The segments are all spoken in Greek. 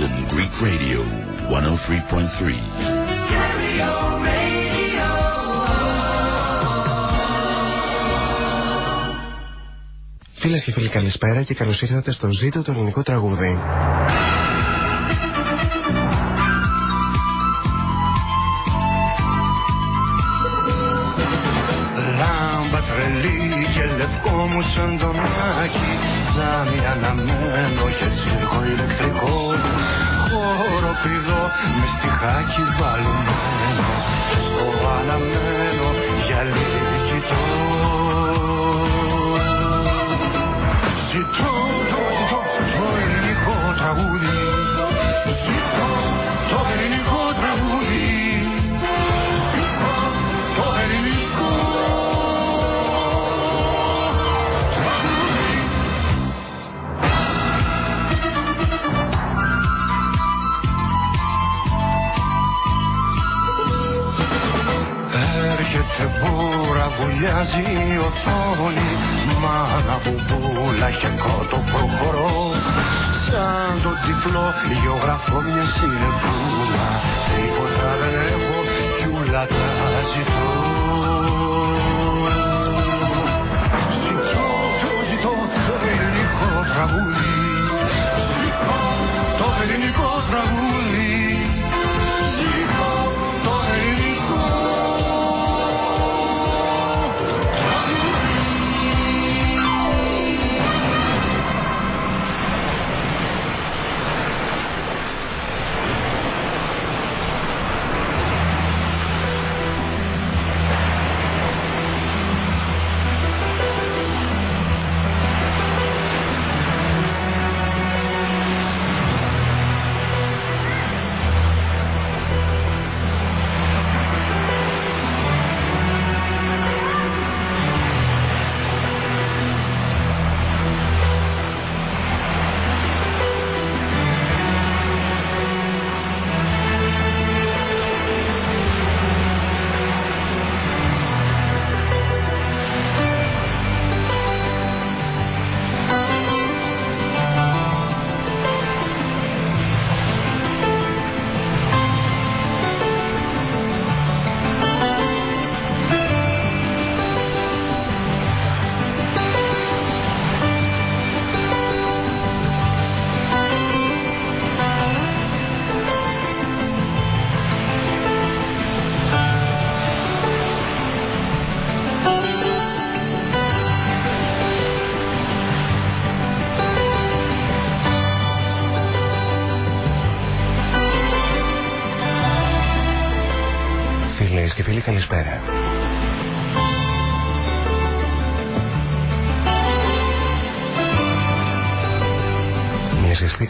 London Greek Radio 103.3. Φίλες και φίλοι, καλησπέρα και καλώς ήρθατε στο Ζήτο το ελληνικό τραγούδι. Λάμπα τρελή και λευκό μου σαν τον Άκη Τζάμι αναμένο και τσίρκο ηλεκτρικό Χοροπηδό με στιχάκι βαλμένο Στο αναμένο για λίγη κοιτώ. Ζητώ, το ζητώ, το ελληνικό τραγούδι. Ζητώ μπούρα, βουλιάζει η οθόνη Μάνα μπουμπούλα και κότο προχωρώ. Σαν το τυφλό γεωγραφώ μια συνεπούλα Τίποτα δεν έχω κι ούλα τα ζητώ. Ζητώ, το ζητώ το ελληνικό τραγούδι. Ζητώ το ελληνικό τραγούδι. Ζητώ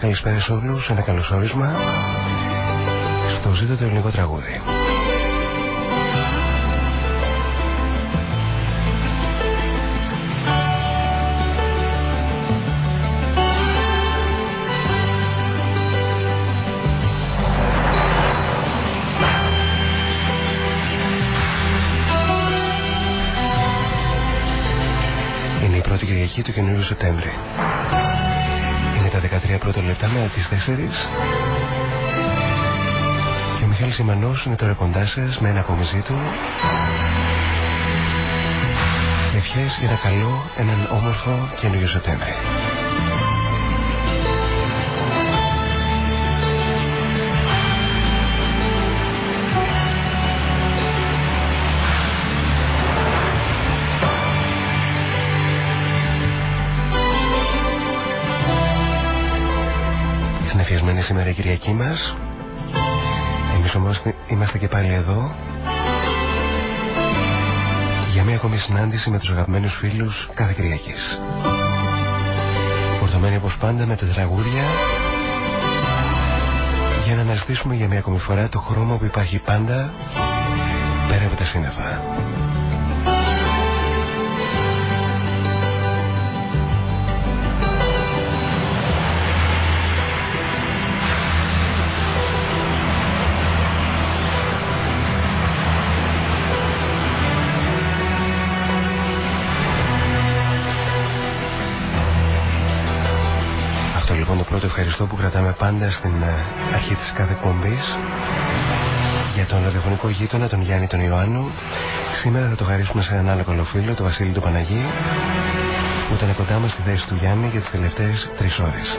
καλησπέρα σε όλους, ένα καλωσόρισμα στο ζήτο το ελληνικό τραγούδι. Είναι η πρώτη Κυριακή του καινούριου Σεπτέμβρη. Είναι τα 13 πρώτα λεπτά με τις 4. Και ο Μιχάλης Ιμανός είναι τώρα κοντά σας με ένα ακόμη ζήτο. Ευχές για ένα καλό, έναν όμορφο καινούριο Σεπτέμβρη. Σήμερα η Κυριακή μας. Εμείς όμως είμαστε και πάλι εδώ Για μια ακόμη συνάντηση με τους αγαπημένους φίλους κάθε Κυριακής. Φορτωμένοι όπως πάντα με τα τραγούδια Για να αναζητήσουμε για μια ακόμη φορά το χρώμα που υπάρχει πάντα Πέρα από τα σύννεφα το ευχαριστώ που κρατάμε πάντα στην ε, αρχή της κάθε κομπής για τον ραδιοφωνικό γείτονα, τον Γιάννη τον Ιωάννου. Σήμερα θα το χαρίσουμε σε έναν άλλο καλοφίλο, τον Βασίλη του Παναγί, που ήταν κοντά μας στη θέση του Γιάννη για τις τελευταίες τρεις ώρες.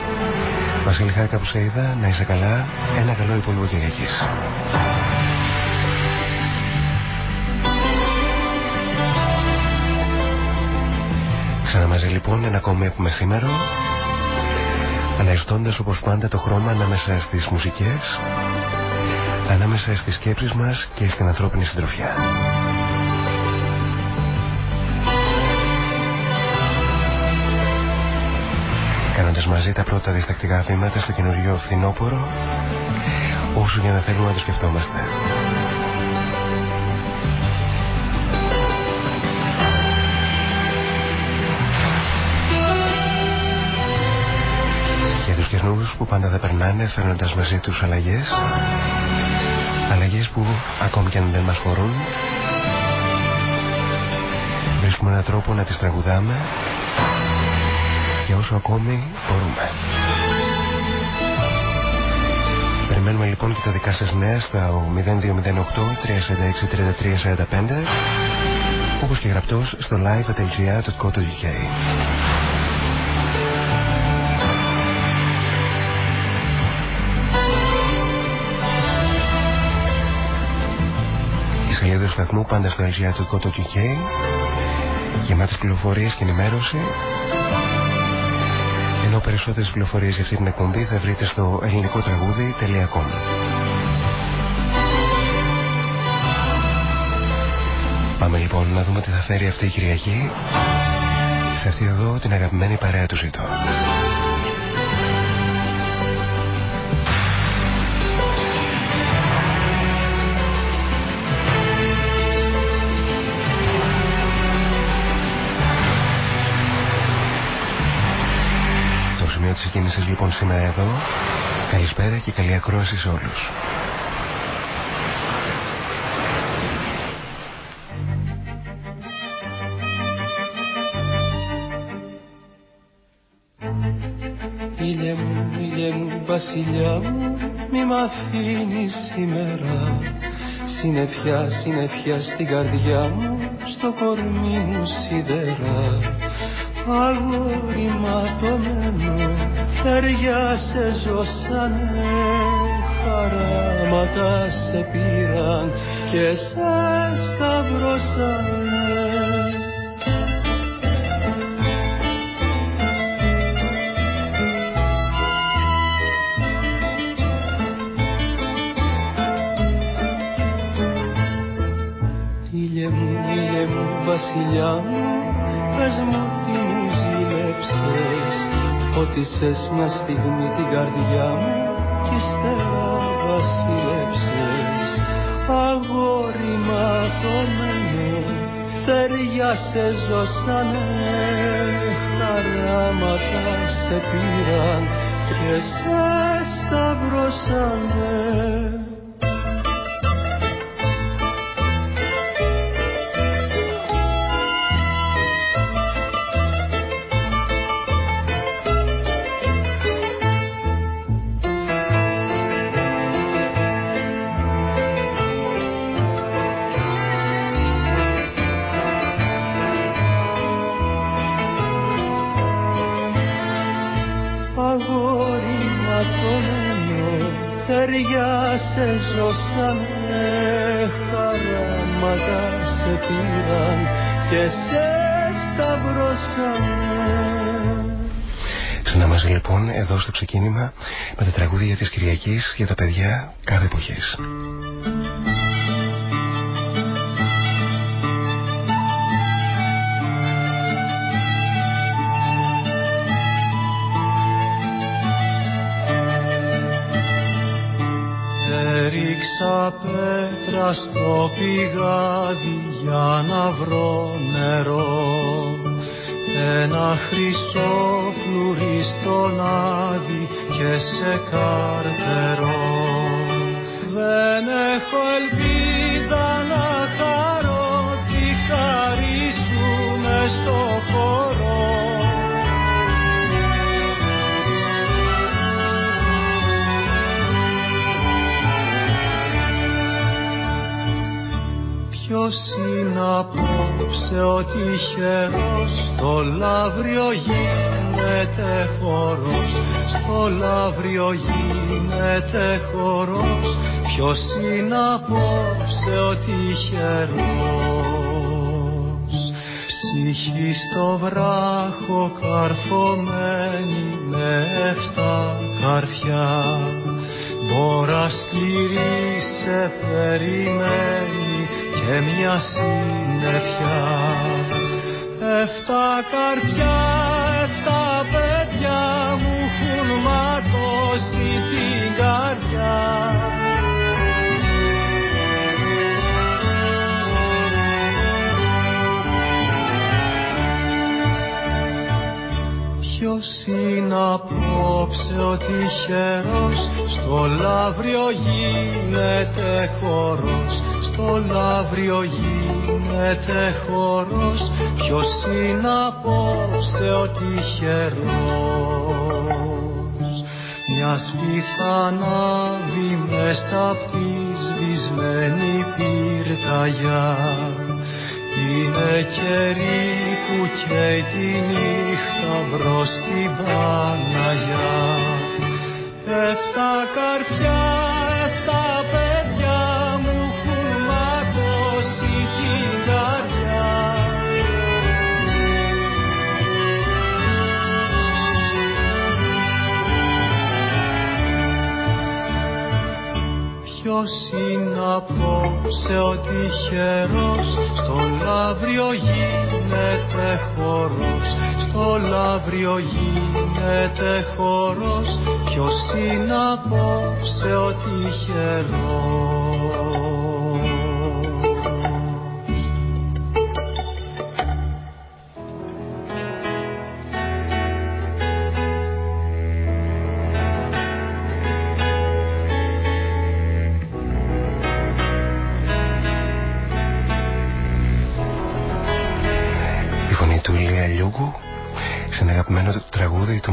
Βασίλη, χάρηκα που σε είδα, να είσαι καλά, ένα καλό υπόλοιπο Κυριακής. Ξαναμαζί λοιπόν ένα ακόμη έχουμε σήμερα αναζητώντας όπως πάντα το χρώμα ανάμεσα στις μουσικές ανάμεσα στις σκέψεις μας και στην ανθρώπινη συντροφιά. Κάνοντας μαζί τα πρώτα διστακτικά βήματα στο καινούριο φθινόπωρο όσο για να θέλουμε να το σκεφτόμαστε. Που πάντα δεν περνάνε φέρνοντας μαζί τους αλλαγές αλλαγές που ακόμη και αν δεν μας χωρούν βρίσκουμε έναν τρόπο να τις τραγουδάμε και όσο ακόμη μπορούμε. Περιμένουμε λοιπόν και τα δικά σας νέα στα 0208 346 3345 όπως και γραπτός στο live.lgr.co.uk σελίδα του σταθμού πάντα στο lgr.co.uk γεμάτες πληροφορίες και ενημέρωση. Ενώ περισσότερες πληροφορίες για αυτή την εκπομπή θα βρείτε στο ελληνικοτραγούδι.com Πάμε λοιπόν να δούμε τι θα φέρει αυτή η Κυριακή. Σε αυτή εδώ την αγαπημένη παρέα του ζήτω. Της εκκίνησης λοιπόν σήμερα εδώ. Καλησπέρα και καλή ακρόαση σε όλους. Ήλιε μου, ήλιε μου, βασιλιά μου, μη μ' αφήνεις σήμερα Συνεφιά, συνεφιά στην καρδιά μου, στο κορμί μου σιδερά αγόρι ματωμένο θεριά σε ζώσανε χαράματα σε πήραν και σε σταυρώσανε. Ήλιε μου, ήλιε μου, βασιλιά μου, φώτισες μια στιγμή την καρδιά μου κι ύστερα βασιλέψες. Αγόρι ματωμένο θεριά σε ζώσανε χαράματα σε πήραν και σε σταυρώσανε της Κυριακής για τα παιδιά κάθε εποχής. Έριξα πέτρα στο πηγάδι για να βρω νερό ένα χρυσό φλουρί στον άδει και σε καρτερό. Δεν έχω ελπίδα να χαρώ τη χαρή στο χώρο. Ποιος είναι απόψε ότι τυχερός, το λαύριο γίνεται χώρος στο λαύριο γίνεται χορός. Ποιος είναι απόψε ο τυχερός ψυχή στο βράχο καρφωμένη με εφτά καρφιά. Μπόρα σκληρή σε περιμένει και μια συννεφιά. Εφτά καρδιά, την καρδιά Ποιος είναι απόψε ο τυχερός στο λαύριο γίνεται χορός. Στο λαύριο γίνεται χορός. Ποιος είναι απόψε ο τυχερός Μια σπίθα ανάβει μέσα απ' τη σβησμένη πυρκαγιά. Είναι καιρή που καίει τη νύχτα μπρος στην Παναγιά. Εφτά καρφιά, είναι απόψε ο τυχερός στο λαύριο γίνεται χορός. Στο λαύριο γίνεται χορός ποιος είναι απόψε ο τυχερός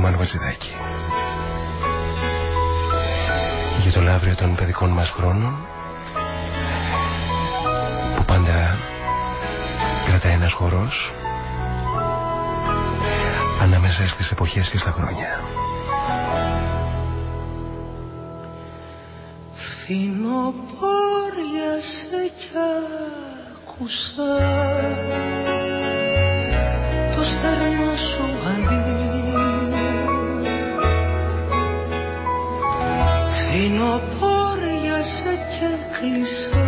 Μάνου Βατζηδάκη. Για το λαύριο των παιδικών μας χρόνων που πάντα κρατάει ένας χορός ανάμεσα στις εποχές και στα χρόνια. Φθινοπόρια σε κι άκουσα το στερνό σου Φθινοπόριασε και κλεισά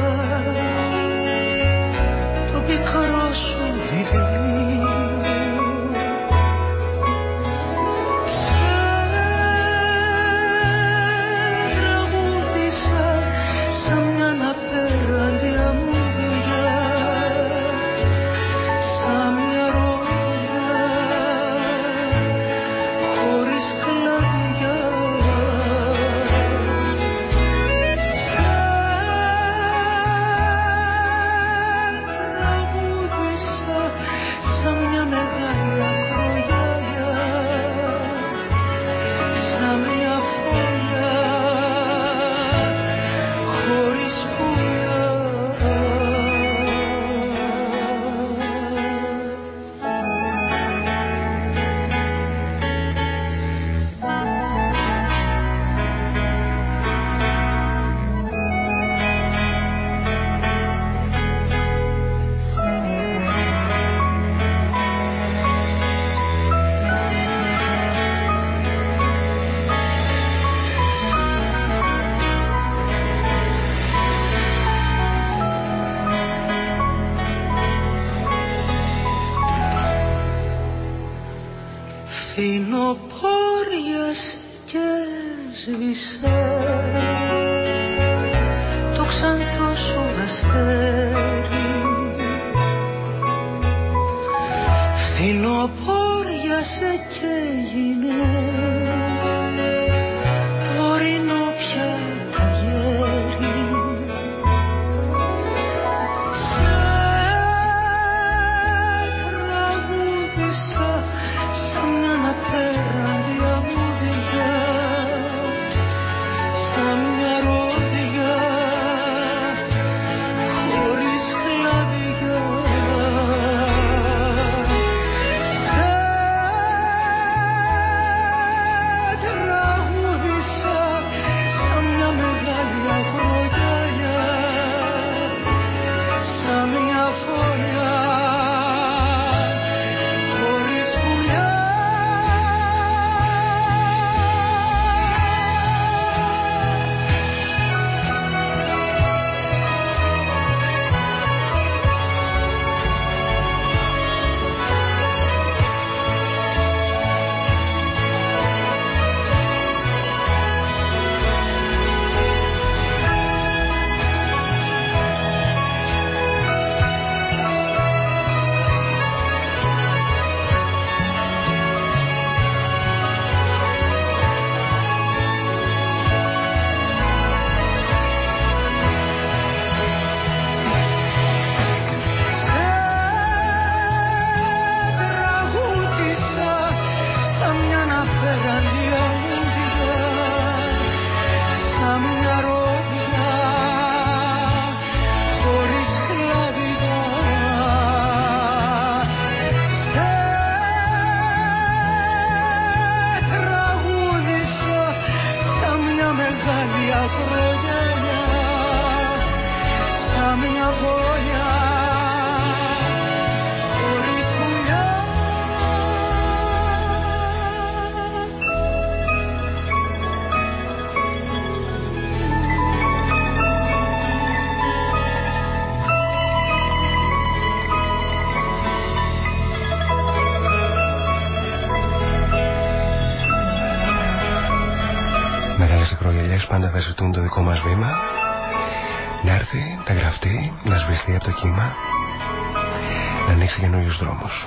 δρόμους.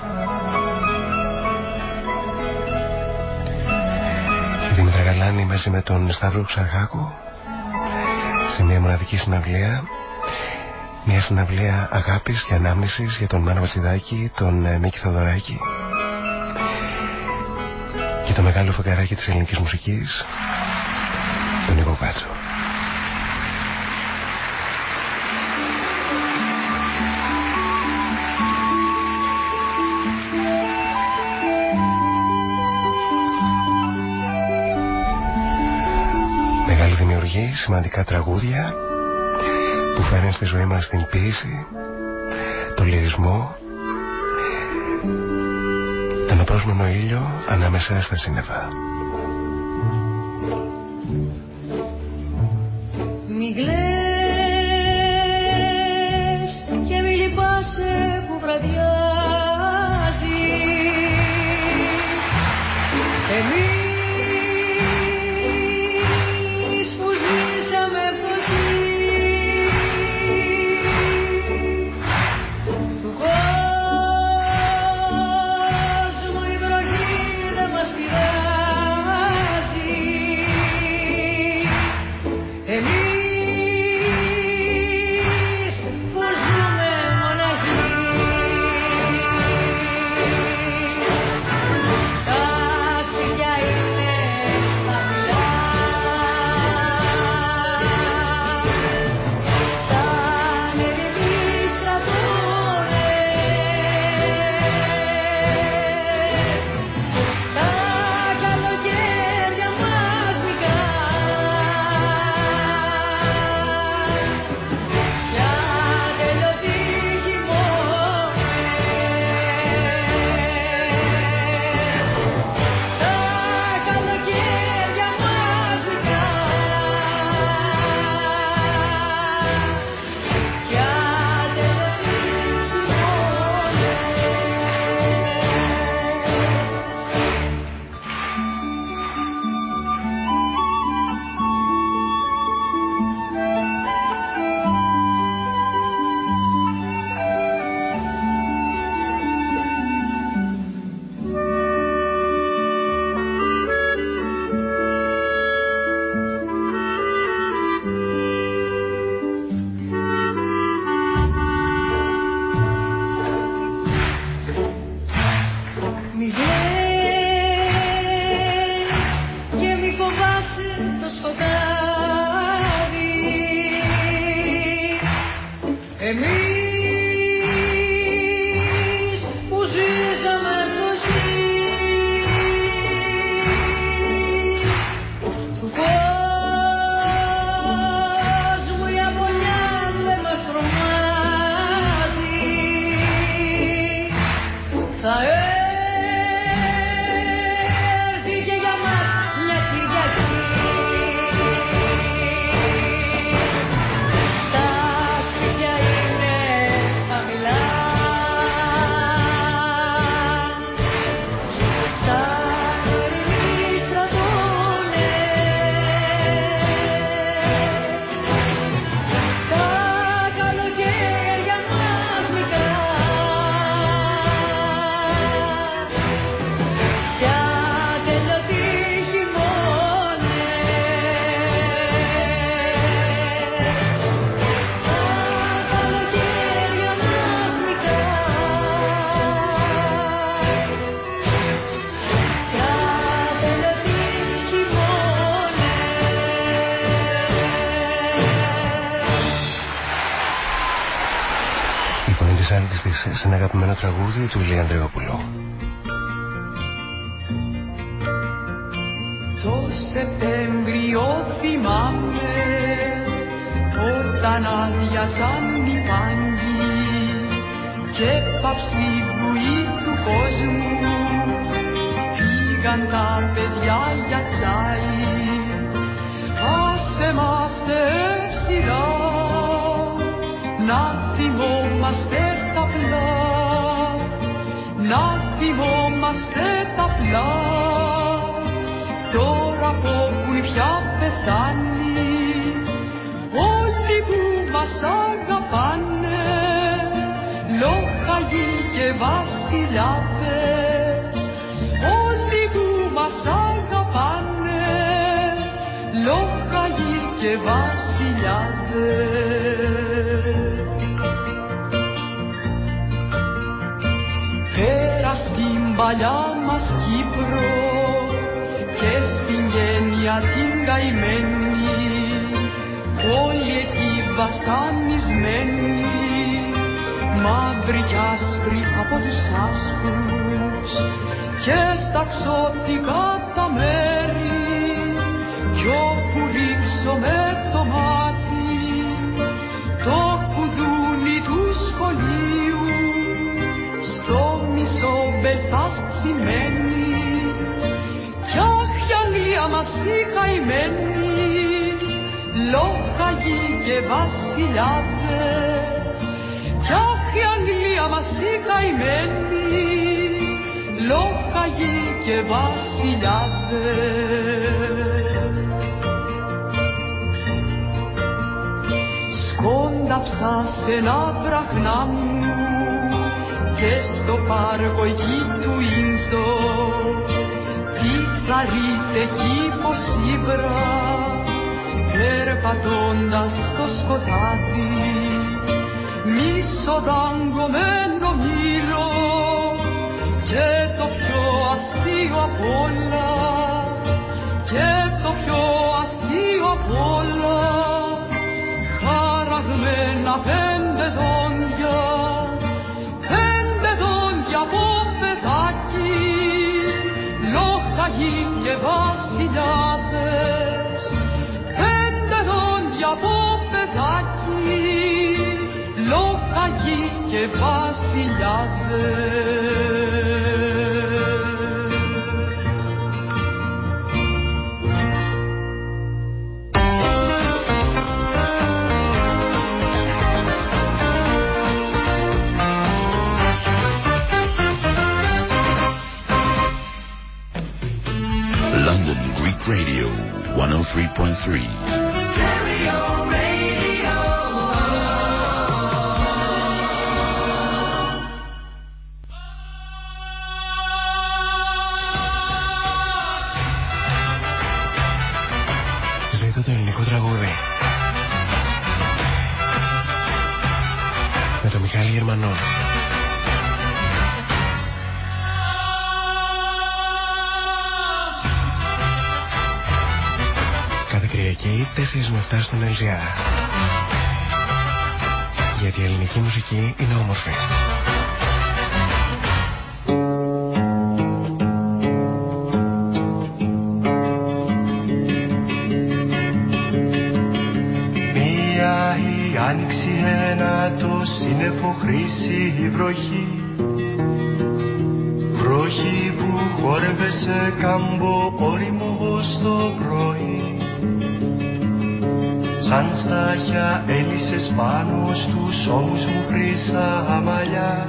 Η Δήμητρα Γαλάνη μαζί με τον Σταύρο Ξαρχάκο σε μια μοναδική συναυλία μια συναυλία αγάπης και ανάμνησης για τον Μάνο Βασιδάκη, τον ε, Μίκη Θοδωράκη και το μεγάλο φεγγαράκι της ελληνικής μουσικής τον Νίκο Κάτσο. Σημαντικά τραγούδια που φέρνει στη ζωή μας την πίεση, τον λυρισμό, τον απρόσμενο ήλιο ανάμεσα στα σύννεφα. Τραγούδι του Ηλία στην παλιά μας Κύπρος και στην γένεια την καημένη όλοι εκεί βασανισμένοι μαύροι κι άσπροι από τους άσπρους και στα ξωτικά τα μέρη μπελφάστ σημαίνει. Κι αχ η Αγγλία μας η καημένη λόγχαγοι και βασιλιάδες. Κι αχ η Αγγλία μας η καημένη λόγχαγοι και βασιλιάδες. Σκόνταψα σε ένα βραχνά μου και στο πάρκο εκεί του Ίνστο τι θα ρείτε εκεί πως ύβρα περπατώντας στο σκοτάδι. Μισοδαγκωμένο μύρο και το πιο αστείο απ' όλα. Και το πιο αστείο απ' όλα χαραγμένα πέντε δόντια λόγχαγοι και βασιλιάδες πέντε δόντια από παιδάκι λόγχαγοι three. 4 με 7 στον LGR. Γιατί η ελληνική μουσική είναι όμορφη. Μία η άνοιξη ένα το σύννεφο χρήση η βροχή Βροχή που χόρευε σε κάμπο στάχια έλυσες πάνω στους ώμους μου χρυσά μαλλιά.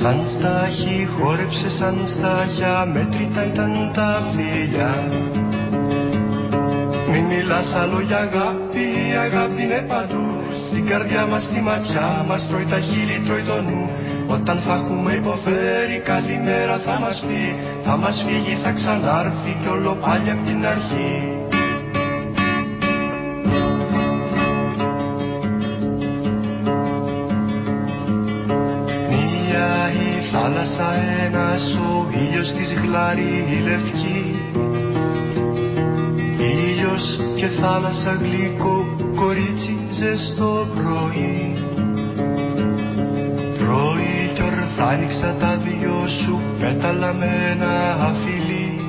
Σαν στάχι χόρεψε σαν στάχια μέτρητα ήταν τα φιλιά. Μη μιλάς άλλο για αγάπη, η αγάπη είναι παντού. Στην καρδιά μας, στη ματιά μας, τρώει τα χείλη, τρώει το νου. Όταν θα έχουμε υποφέρει, καλημέρα θα μας πει. Θα μας φύγει, θα ξανάρθει κι όλο πάλι απ' την αρχή ήλιος της γλάρη η λευκή Ήλιος και θάλασσα γλυκό κορίτσι ζεστό πρωί. Πρωί κι ορθά άνοιξα τα δυο σου πέταλα με ένα φιλί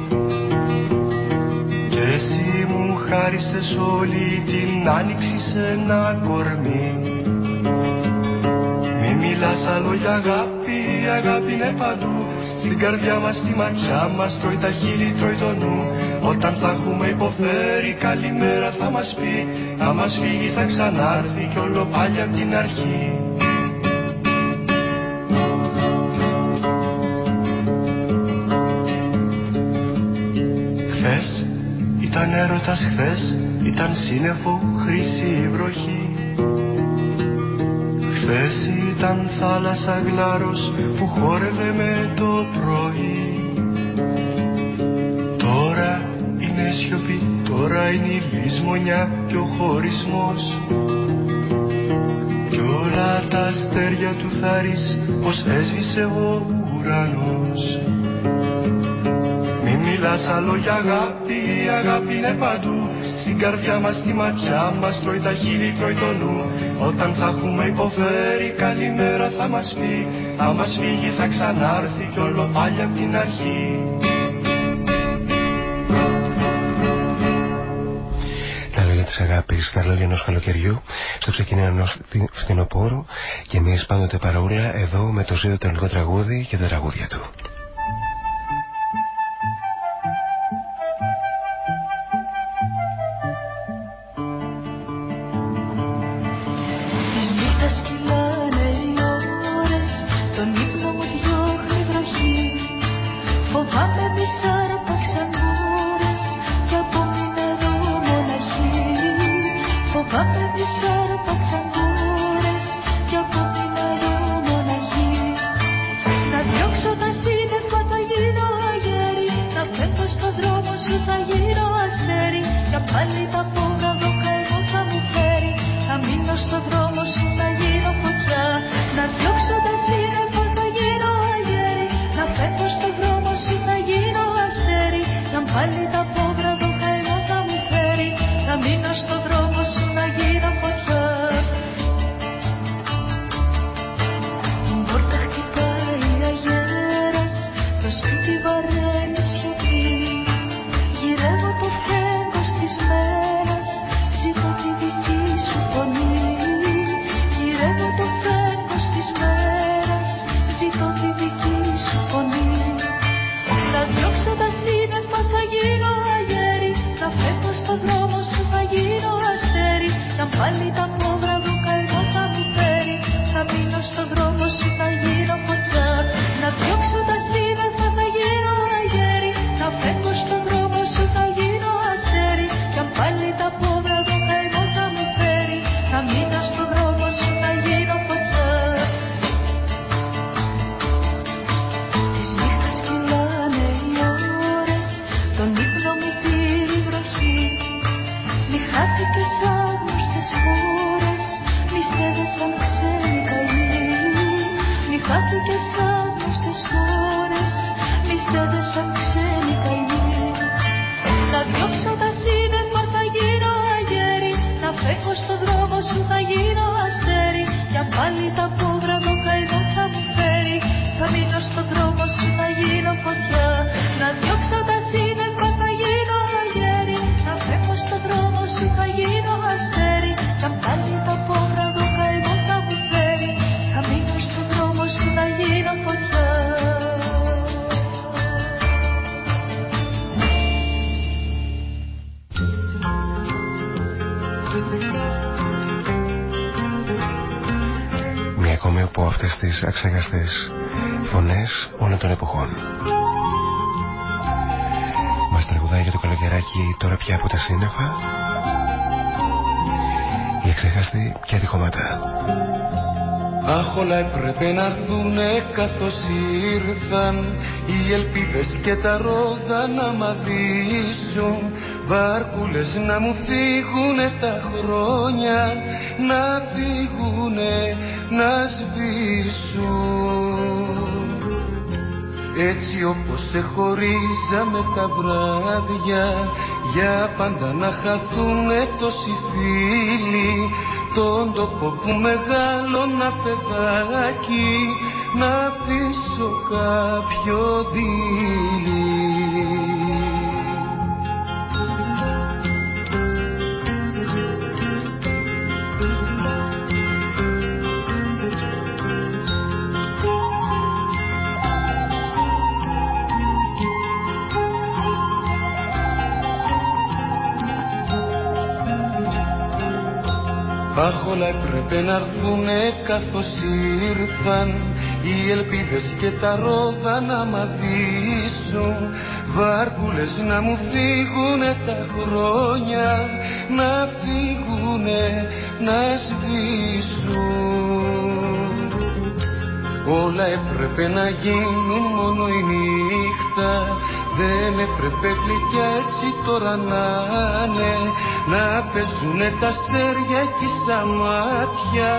Και εσύ μου φλωριάρισες όλη την άνοιξη σε ένα κορμί. Μη μιλάς άλλο για αγάπη, η αγάπη είναι παντού Στην καρδιά μας, στη ματιά μας, τρώει τα χείλη, τρώει το νου. Όταν θα έχουμε υποφέρει, καλημέρα θα μας πει. Θα μας φύγει, θα ξανάρθει κι όλο πάλι απ' την αρχή. Ήταν έρωτας χθες, ήταν σύννεφο χρυσή βροχή. Χθες ήταν θάλασσα γλάρος που χόρευε με το η λησμονιά και ο χωρισμός. Κι όλα τα αστέρια του θάρρης πως έσβησε ο ουρανός. Μιλάς άλλο για αγάπη, η αγάπη είναι παντού. Στην καρδιά μας, στη ματιά μας, τρώει τα χείλη, τρώει το νου. Όταν θα έχουμε υποφέρει, καλημέρα θα μας πει. Θα μας φύγει, θα ξανάρθει κι όλο πάλι απ' την αρχή αγάπης, τα λόγια ενός καλοκαιριού στο ξεκίνημα ενός φθινοπόρου και εμείς πάντοτε παραούλα εδώ με το ζήτο το τραγούδι και τα τραγούδια του. Αξέχαστες καλοκαιράκι τώρα πια από τα σύννεφα. Η αξέχαστη και ατυχώματα. Αχ όλα έπρεπε να έρθουνε καθώς ήρθαν. Οι ελπίδες και τα ρόδα να μαδίσουν βάρκουλες να μου φύγουνε τα χρόνια. Να φύγουνε να σβήσουν έτσι όπως σε χωρίζαμε τα βράδια για πάντα να χαθούνε τόσοι φίλοι τον τόπο που μεγάλωνα παιδάκι να πείσω κάποιο δίλη όλα έπρεπε να έρθουνε καθώς ήρθαν Οι ελπίδες και τα ρόδα να μαδίσουν Βάρκουλες να μου φύγουνε τα χρόνια Να φύγουνε να σβήσουν. Όλα έπρεπε να γίνουν μόνο η νύχτα δεν έπρεπε γλυκιά έτσι τώρα να είναι. Να παίζουνε τα αστέρια εκεί στα μάτια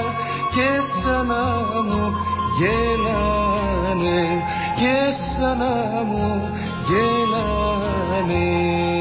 Και σαν να μου γελάνε. Και σαν να μου γελάνε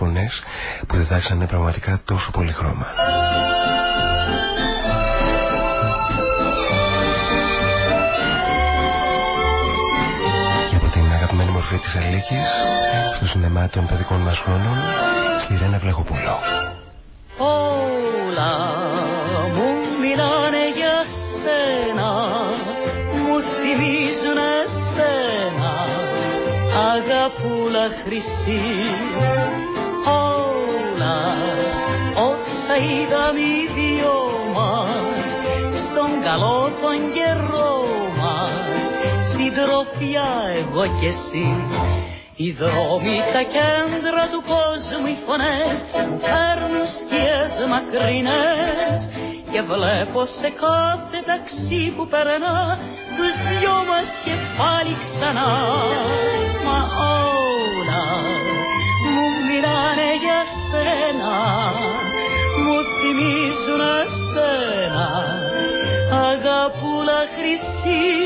φωνές που διδάξανε πραγματικά τόσο πολύ χρώμα. μορφή της Αλίκης στο σινεμά των παιδικών μας χρόνων στη Ρένα Βλαχοπούλο. Όλα μου μιλάνε για σένα μου θυμίζουν εσένα αγαπούλα χρυσή όσα είδαμε οι δυο μας στον καλό τον καιρό συντροφιά εγώ και εσύ οι δρόμοι, τα κέντρα του κόσμου, οι φωνές μου φέρνουν σκιές μακρινές. Και βλέπω σε κάθε ταξί που περνά τους δυο μας και πάλι ξανά. Μα όλα μου μιλάνε για αγαπούλα θυμίζουν εσένα Αγαπούλα χρυσή.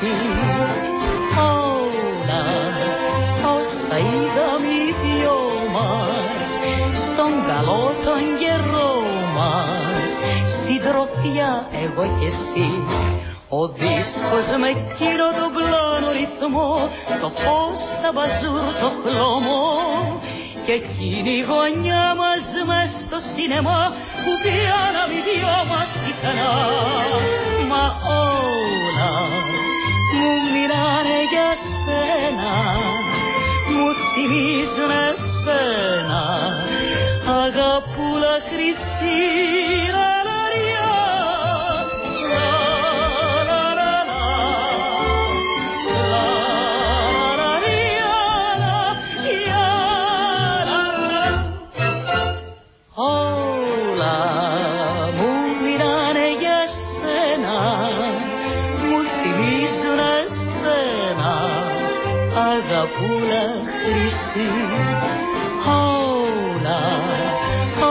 Χρυσή όλα όσα είδαμε οι δυο μας στον καλό τον καιρό μας συντροφιά εγώ και εσύ ο δίσκος με κύριο τον πλάνο ρυθμό το φως τα μπαζούρ το χλωμό και εκείνη η γωνιά μας μες στο σινεμά που πιάναμε οι δυο μας συχνά μα όλα μου θυμίζουν όλα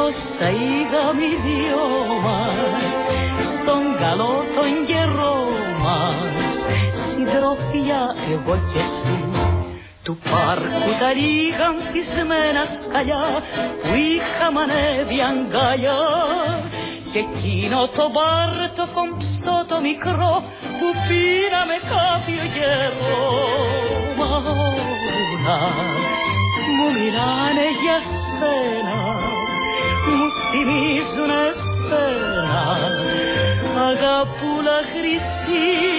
όσα είδαμε οι δυο μας στον καλό τον καιρό μας συντροφιά εγώ και εσύ του πάρκου τα λίγα ανθισμένα σκαλιά που είχαμε ανέβει αγκαλιά και εκείνο το μπαρ το κομψό το μικρό που πήραμε κάποιο καιρό μα όλα μου μιλάνε για σένα μου θυμίζουν εσένα αγαπούλα χρυσή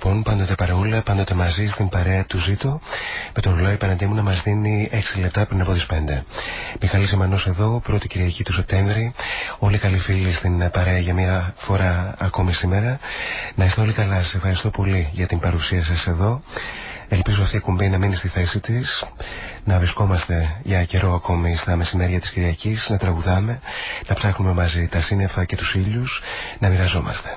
Εδώ λοιπόν πάντοτε παρεούλα, πάντοτε μαζί στην παρέα του Ζήτω με τον Λόι μου να μας δίνει 6 λεπτά πριν από τις 5. Μιχάλης Εμανός εδώ, πρώτη Κυριακή του Σεπτέμβρη. Όλοι καλοί φίλοι στην παρέα για μια φορά ακόμη σήμερα. Να είστε όλοι καλά, σε ευχαριστώ πολύ για την παρουσία σας εδώ. Ελπίζω αυτή η κουμπί να μείνει στη θέση της, να βρισκόμαστε για καιρό ακόμη στα μεσημέρια της Κυριακής, να τραγουδάμε, να ψάχνουμε μαζί τα σύννεφα και τους ήλιους, να μοιραζόμαστε.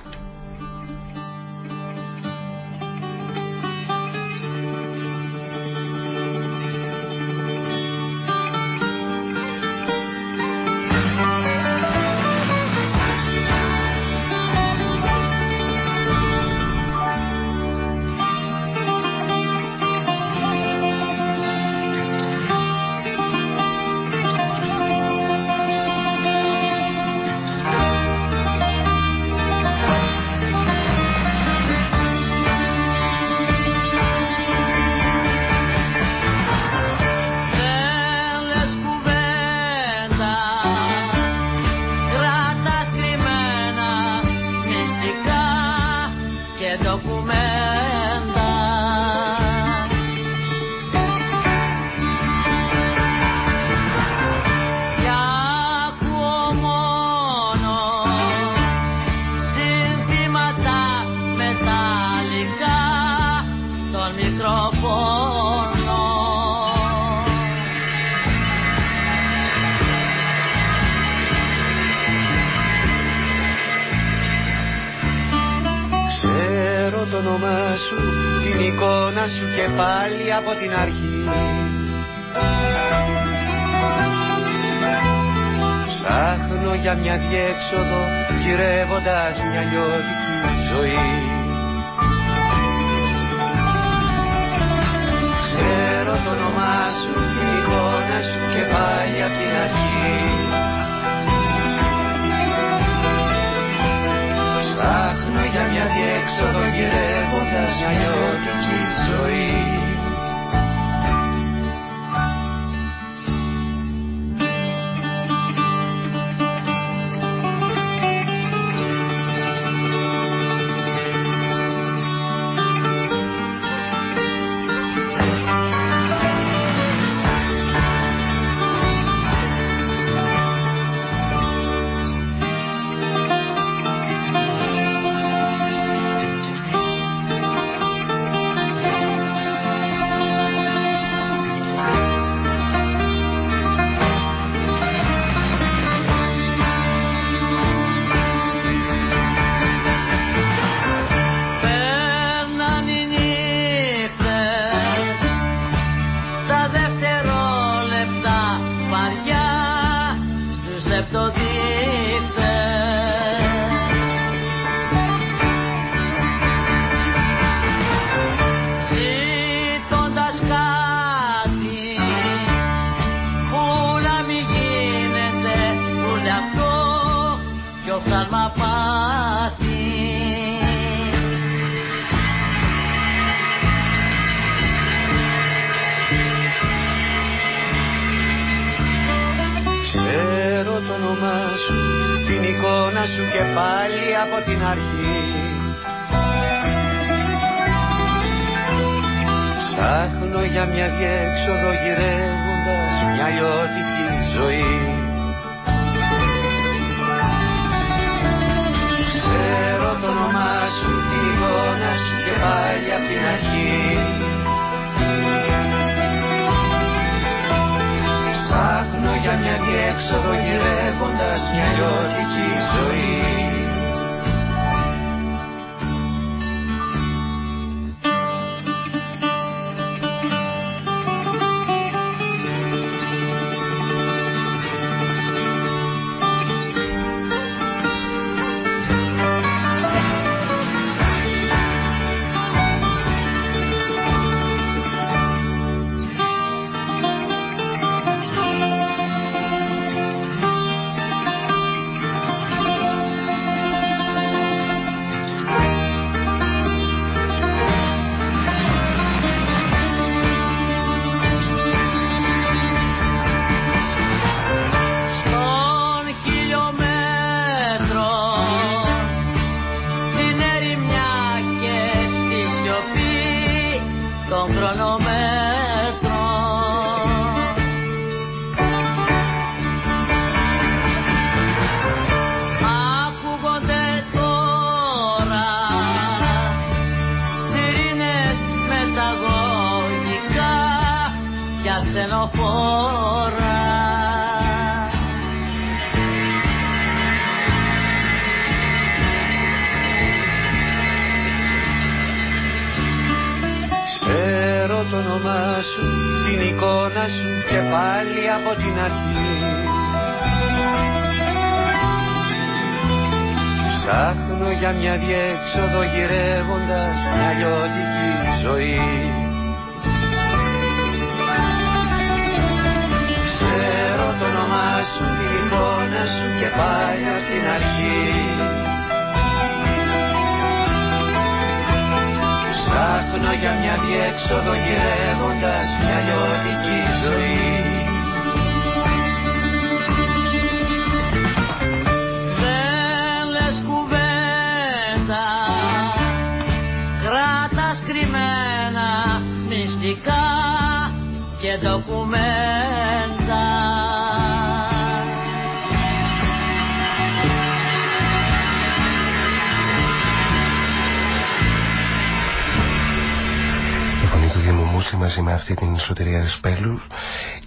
Σωτηρία Σπέλου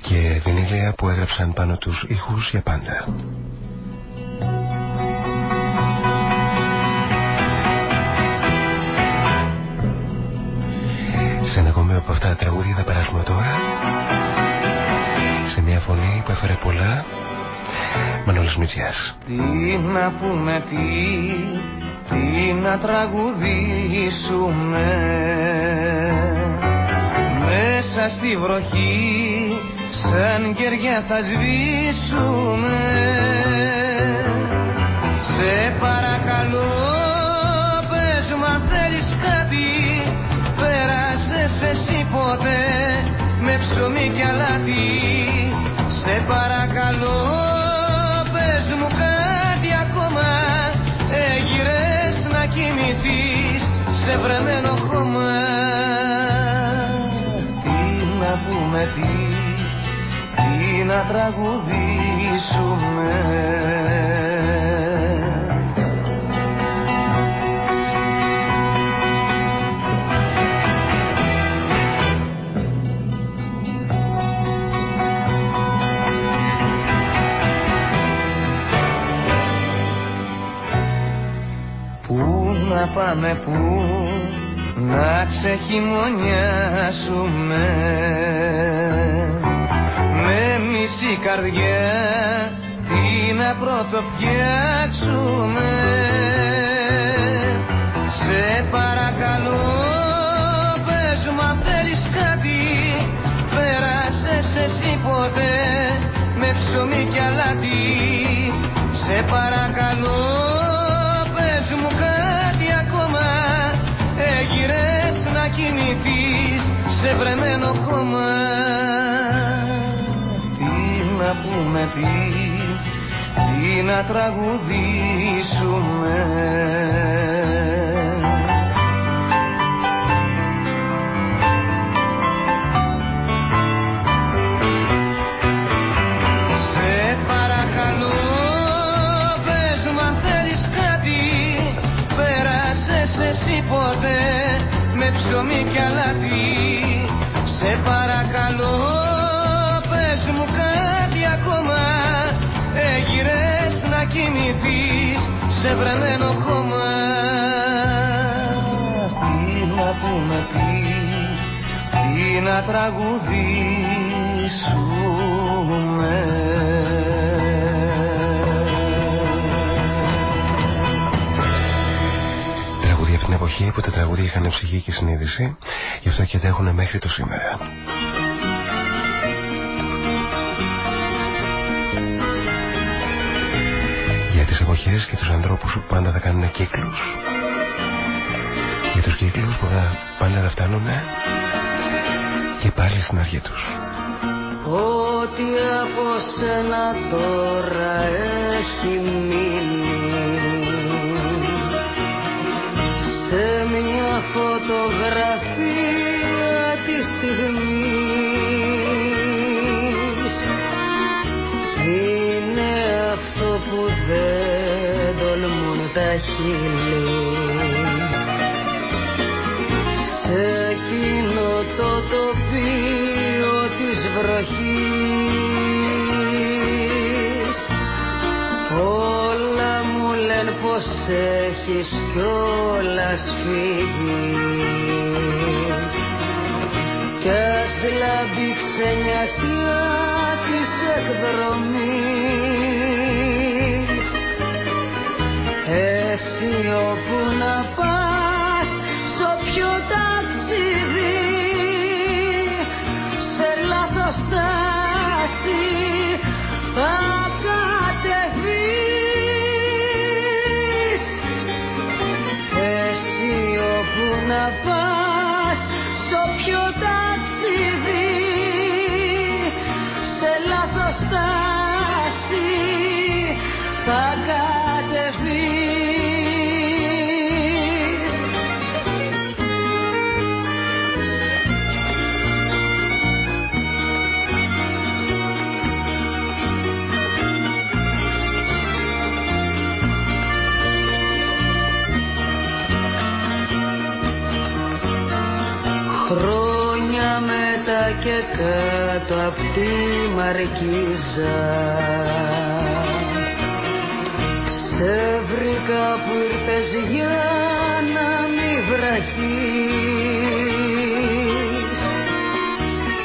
και βινίλια που έγραψαν πάνω τους ήχους για πάντα. Σε ένα κομμάτι από αυτά τα τραγούδια θα περάσουμε τώρα σε μια φωνή που έφερε πολλά Μανώλης Μητσιάς. Τι να πούμε τι, τι να τραγουδήσουμε μέσα στη βροχή σαν κεριά θα σβήσουμε. Σε παρακαλώ πες μα θέλεις κάτι Πέρασες εσύ ποτέ με ψωμί και αλάτι. Σε παρακαλώ πες μου κάτι ακόμα Έγειρες να κοιμηθείς σε βρεμένο πούμε τι, τι να τραγουδήσουμε. Πού να πάμε πού να ξεχειμονιάσουμε με μισή καρδιά τι να πρωτοφτιάξουμε. Σε παρακαλώ πες μου θέλεις κάτι πέρασες εσύ ποτέ με ψωμί και αλάτι. Σε παρακαλώ σε βρεμένο χώμα. Τι να πούμε τι, τι τι να τραγουδήσουμε. Σε παρακαλώ πες μου αν θέλεις κάτι. Πέρασες εσύ ποτέ με ψωμί και αλάτι Σε παρακαλώ πες μου κάτι ακόμα. Έγειρες να κοιμηθείς σε βρεμένο χώμα. Τι να πούμε τι, τι να τραγουδήσουμε εποχή που τα τραγούδια είχαν ψυχή και συνείδηση, γι' αυτό και αντέχουν μέχρι το σήμερα. Για τις εποχές και τους ανθρώπους που πάντα θα κάνουν κύκλους. Για τους κύκλους που θα πάντα θα φτάνουν και πάλι στην αρχή τους. Ό,τι από σένα τώρα έχει μείνει σε μια φωτογραφία της στιγμής. Είναι αυτό που δεν τολμούν τα χείλη έχεις κιόλας φύγει. Κι ας λάμπει ξενιαστιά της εκδρομής. Εσύ όπου τη Μαρκίζα. Σε βρήκα που ήρθες για να μη βραχείς.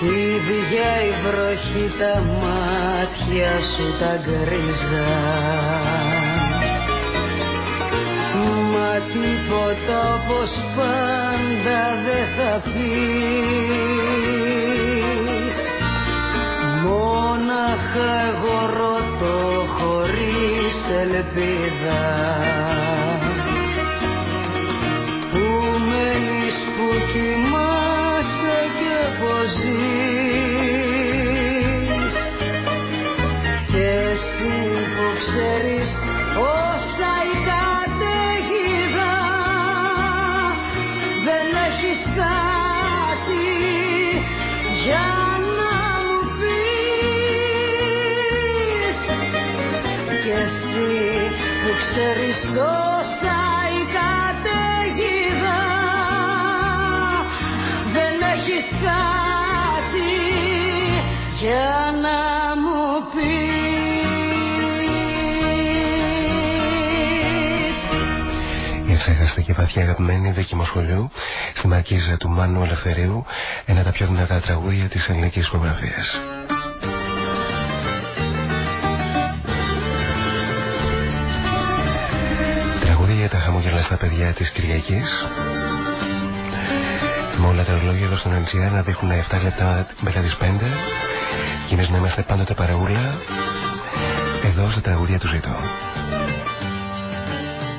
Ίδια η βροχή τα μάτια σου τα γκρίζα. Μα τίποτα όπως πάντα δεν θα πεις Μόναχα εγώ ρωτώ χωρίς ελπίδα. Πού μένεις που κοιμάσαι και πως για να μου πεις Η εξέχαστη και βαθιά αγαπημένη δίκη σχολείου στη μαρκίζα του Μάνου Ελευθερίου, ένα από τα πιο δυνατά τραγούδια της ελληνικής ισπογραφίας. Τραγούδια για τα χαμογελαστά παιδιά της Κυριακής. Με όλα τα ρολόγια εδώ στον NGR να δείχνουν 7 λεπτά μετά τις 5 και εμείς να είμαστε πάντοτε παρεούλα. Εδώ στα τραγούδια του ζήτω.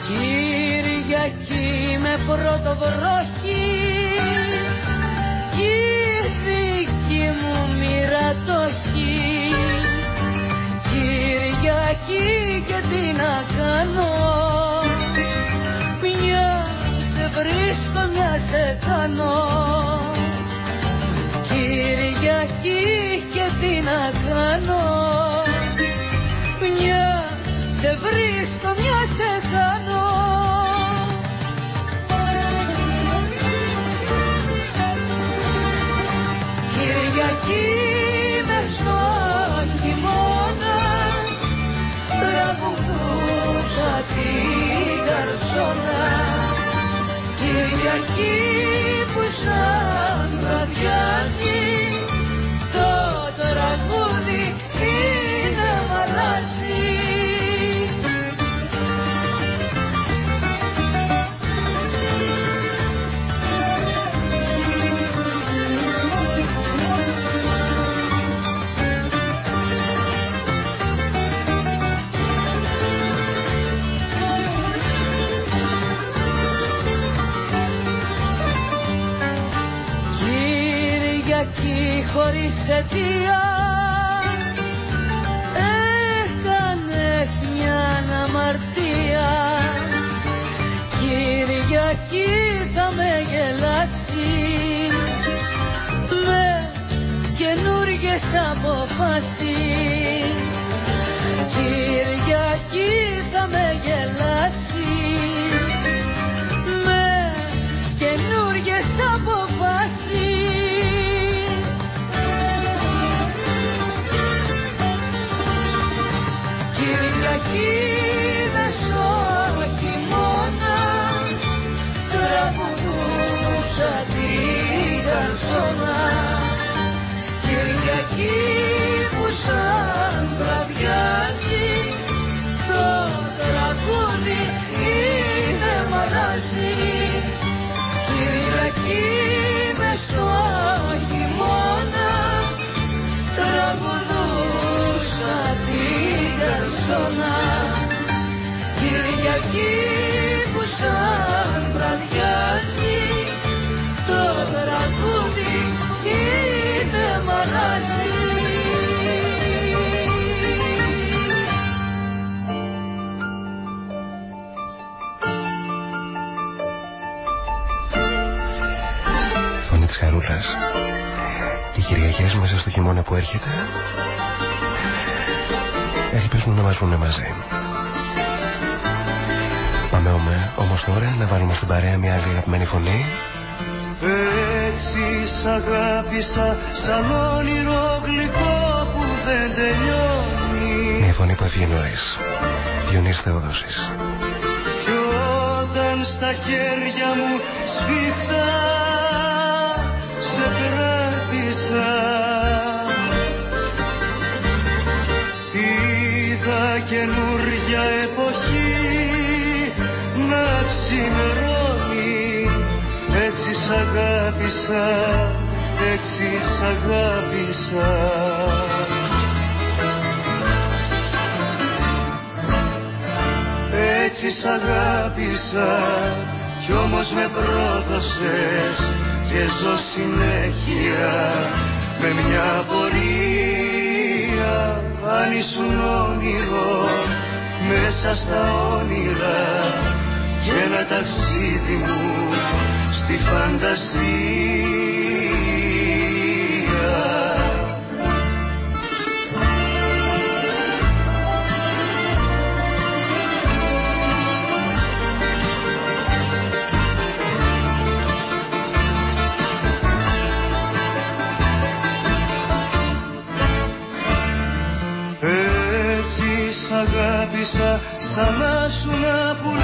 Κυριακή με πρώτο βροχή. Και δική μου μοίρα το Κυριακή και τι να κάνω. Μια σε βρίσκω, μια σε κάνω Κυριακή τι να κάνω χωρίς αιτία Κυριακές μέσα στο χειμώνα που έρχεται. Ελπίζουμε να μας βρουν μαζί. Πάμε ομέ, όμως τώρα να βάλουμε στην παρέα μια άλλη αγαπημένη φωνή. Έτσι σ' αγάπησα σαν όνειρο γλυκό που δεν τελειώνει. Μια φωνή που έφυγε νωρίς. Διονύς Θεόδωσης Κι όταν στα χέρια μου σφίχτα σε κράτησα Είδα καινούρια εποχή να ξημερώνει. Έτσι σ' αγάπησα, έτσι σ' αγάπησα. Έτσι σ' αγάπησα κι όμως με πρόδωσες και ζω συνέχεια με μια πορεία αν ήσουν όνειρο μέσα στα όνειρα και ένα ταξίδι μου στη φαντασία σαν να σου να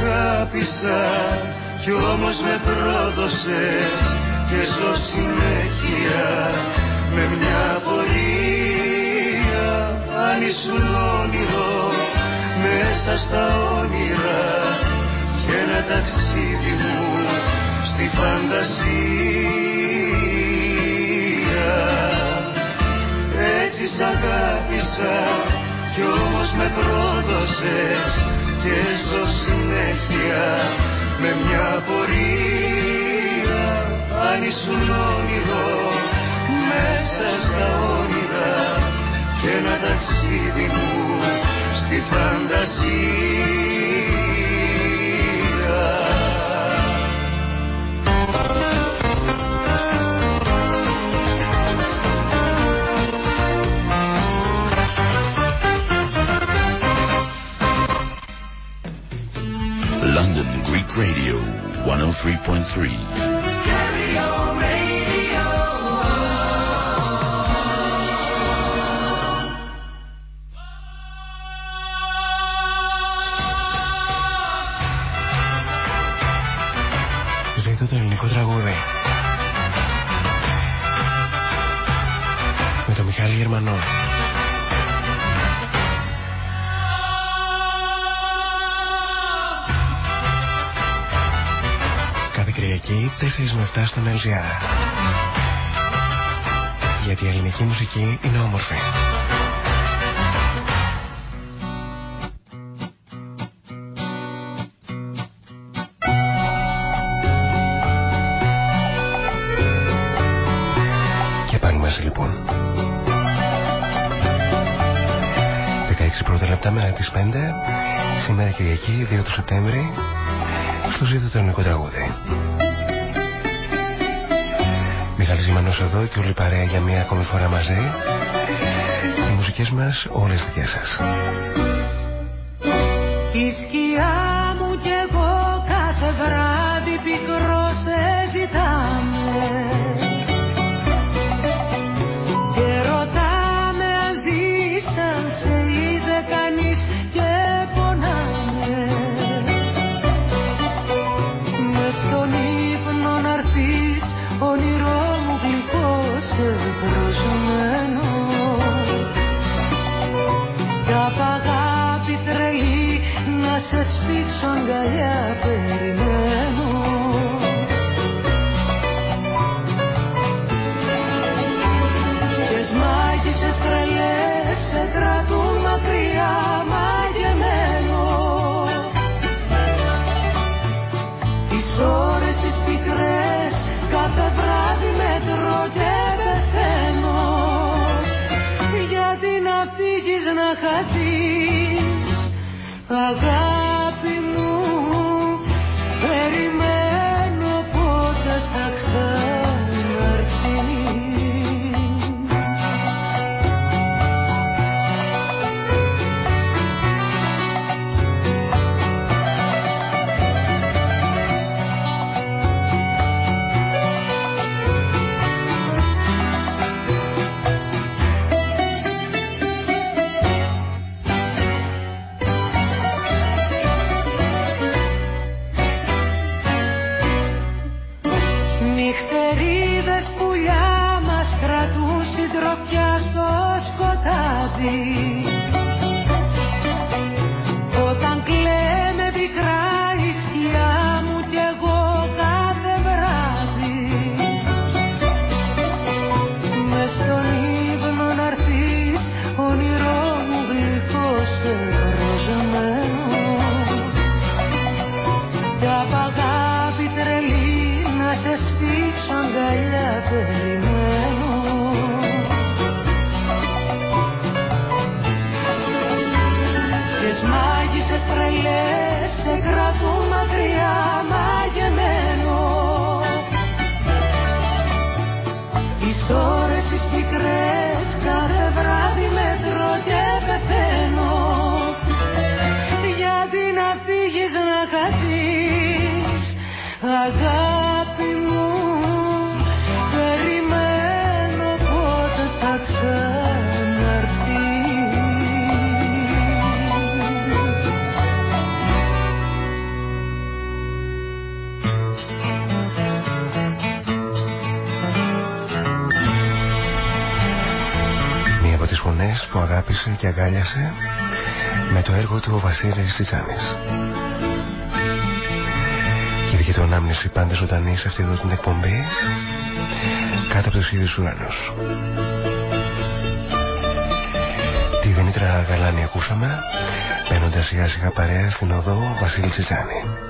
αγάπησα κι όμως με πρόδωσες και ζω συνέχεια με μια πορεία αν ήσουν όνειρο μέσα στα όνειρα και ένα ταξίδι μου στη φαντασία. Έτσι σ' αγάπησα κι όμως με πρόδωσες και αν ήσουν όνειρο μέσα στα όνειρα και ένα ταξίδι μου στη φαντασία Radio 103.3. Ζήτω το ελληνικό τραγούδι. Με τον Μιχάλη Γερμανό. Κυριακή 4 με 7 στον LGR. Γιατί η ελληνική μουσική είναι όμορφη. Τις 5 Σήμερα Κυριακή 2 του Σεπτέμβρη Στο ζήτο το ελληνικό τραγούδι Μιχάλης Ζημανός εδώ και όλη παρέα για μία ακόμη φορά μαζί. Οι μουσικές μας όλες δικές σας. Αγάπησε και αγκάλιασε με το έργο του ο Βασίλης Τσιτσάνης. Και είχε το ανάμνηση πάντα ζωντανή σε αυτή εδώ την εκπομπή κάτω από τους ίδιους ουρανούς. Τη Δημήτρα Γαλάνη ακούσαμε παίρνοντας σιγά σιγά παρέα στην οδό Βασίλη Τσιτσάνη.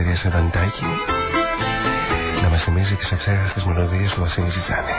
Ελευθερία Σεβαντάκη να μας θυμίζει τις αξέχαστες μελωδίες του Βασίλη Ζητζάνη.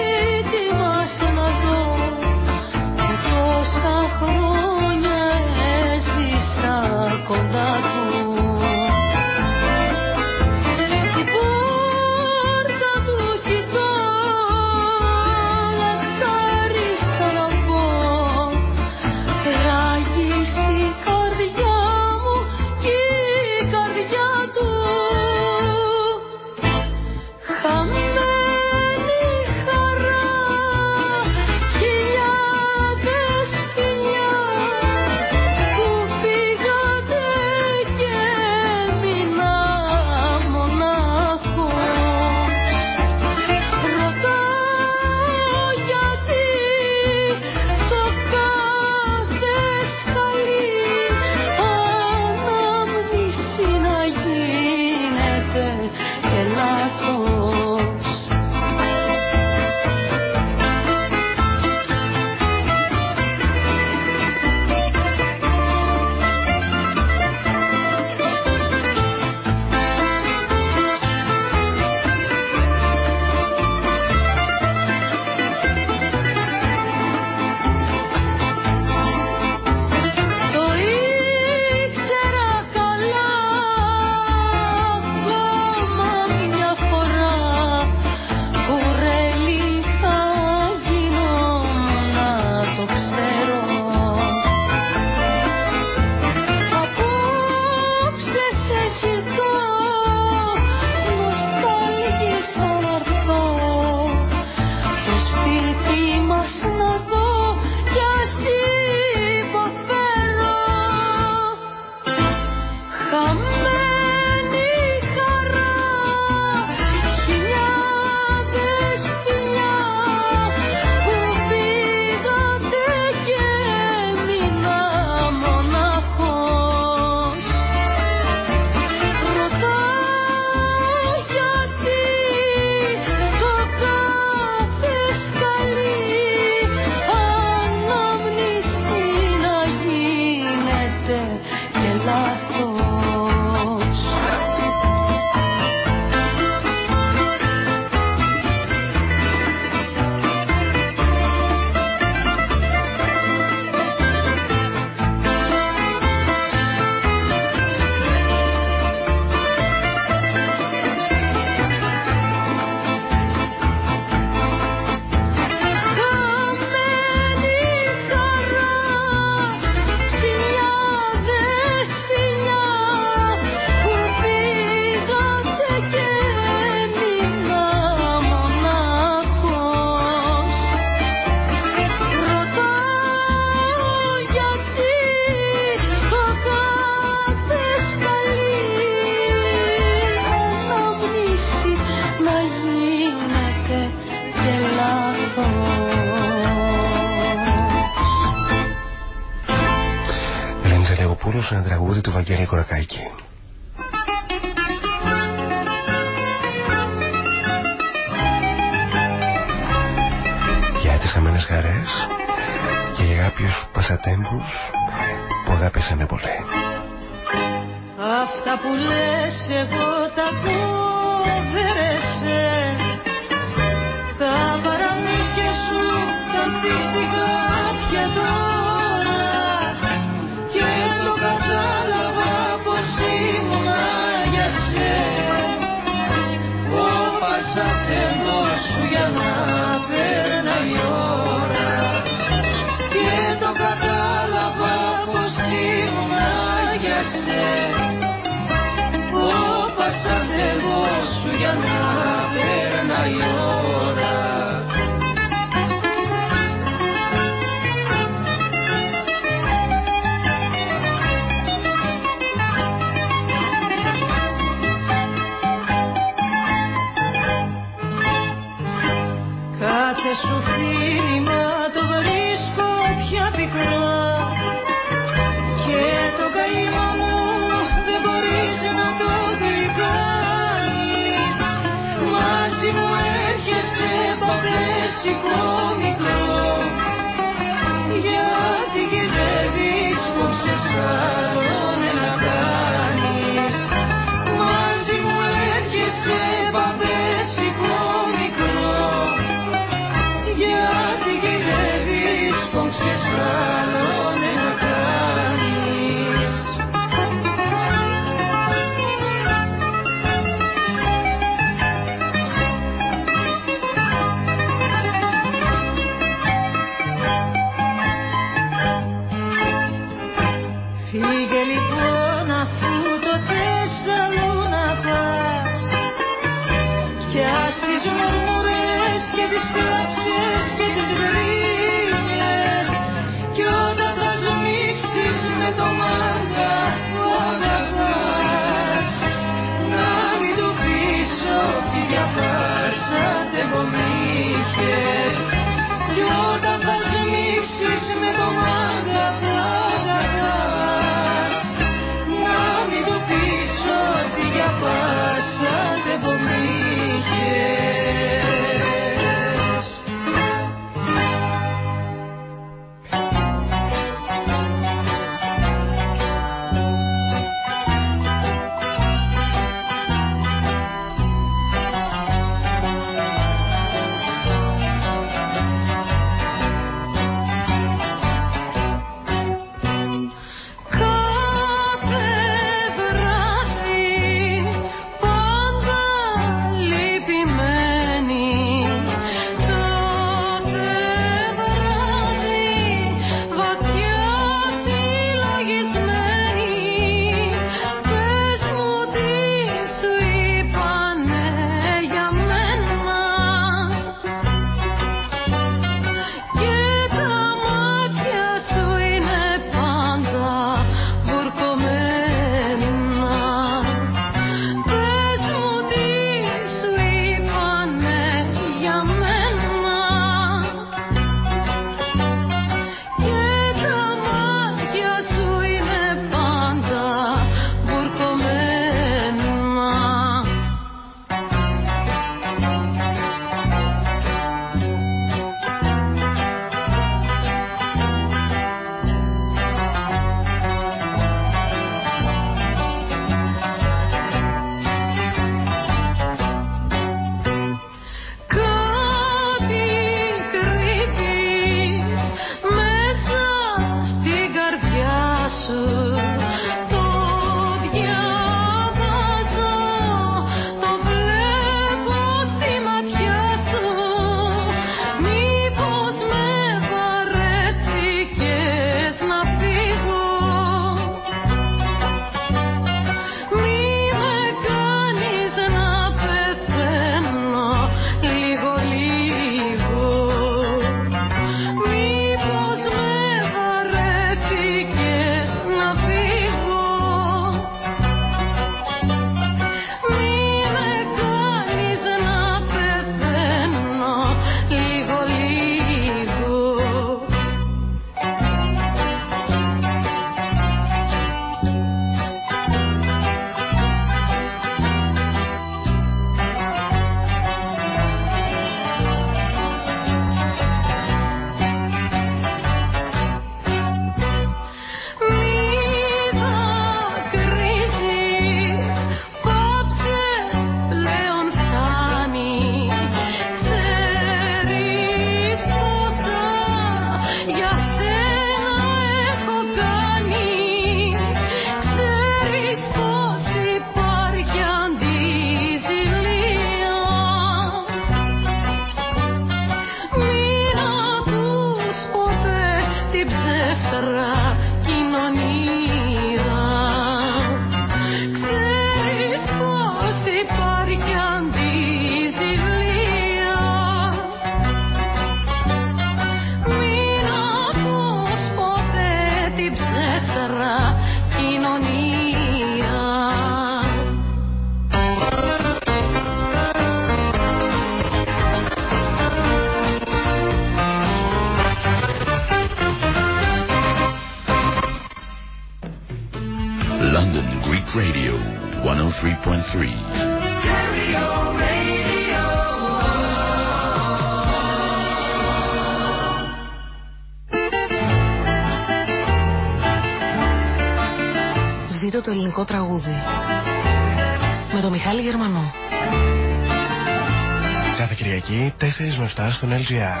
Κυριακή 4 με 7 στον LGR.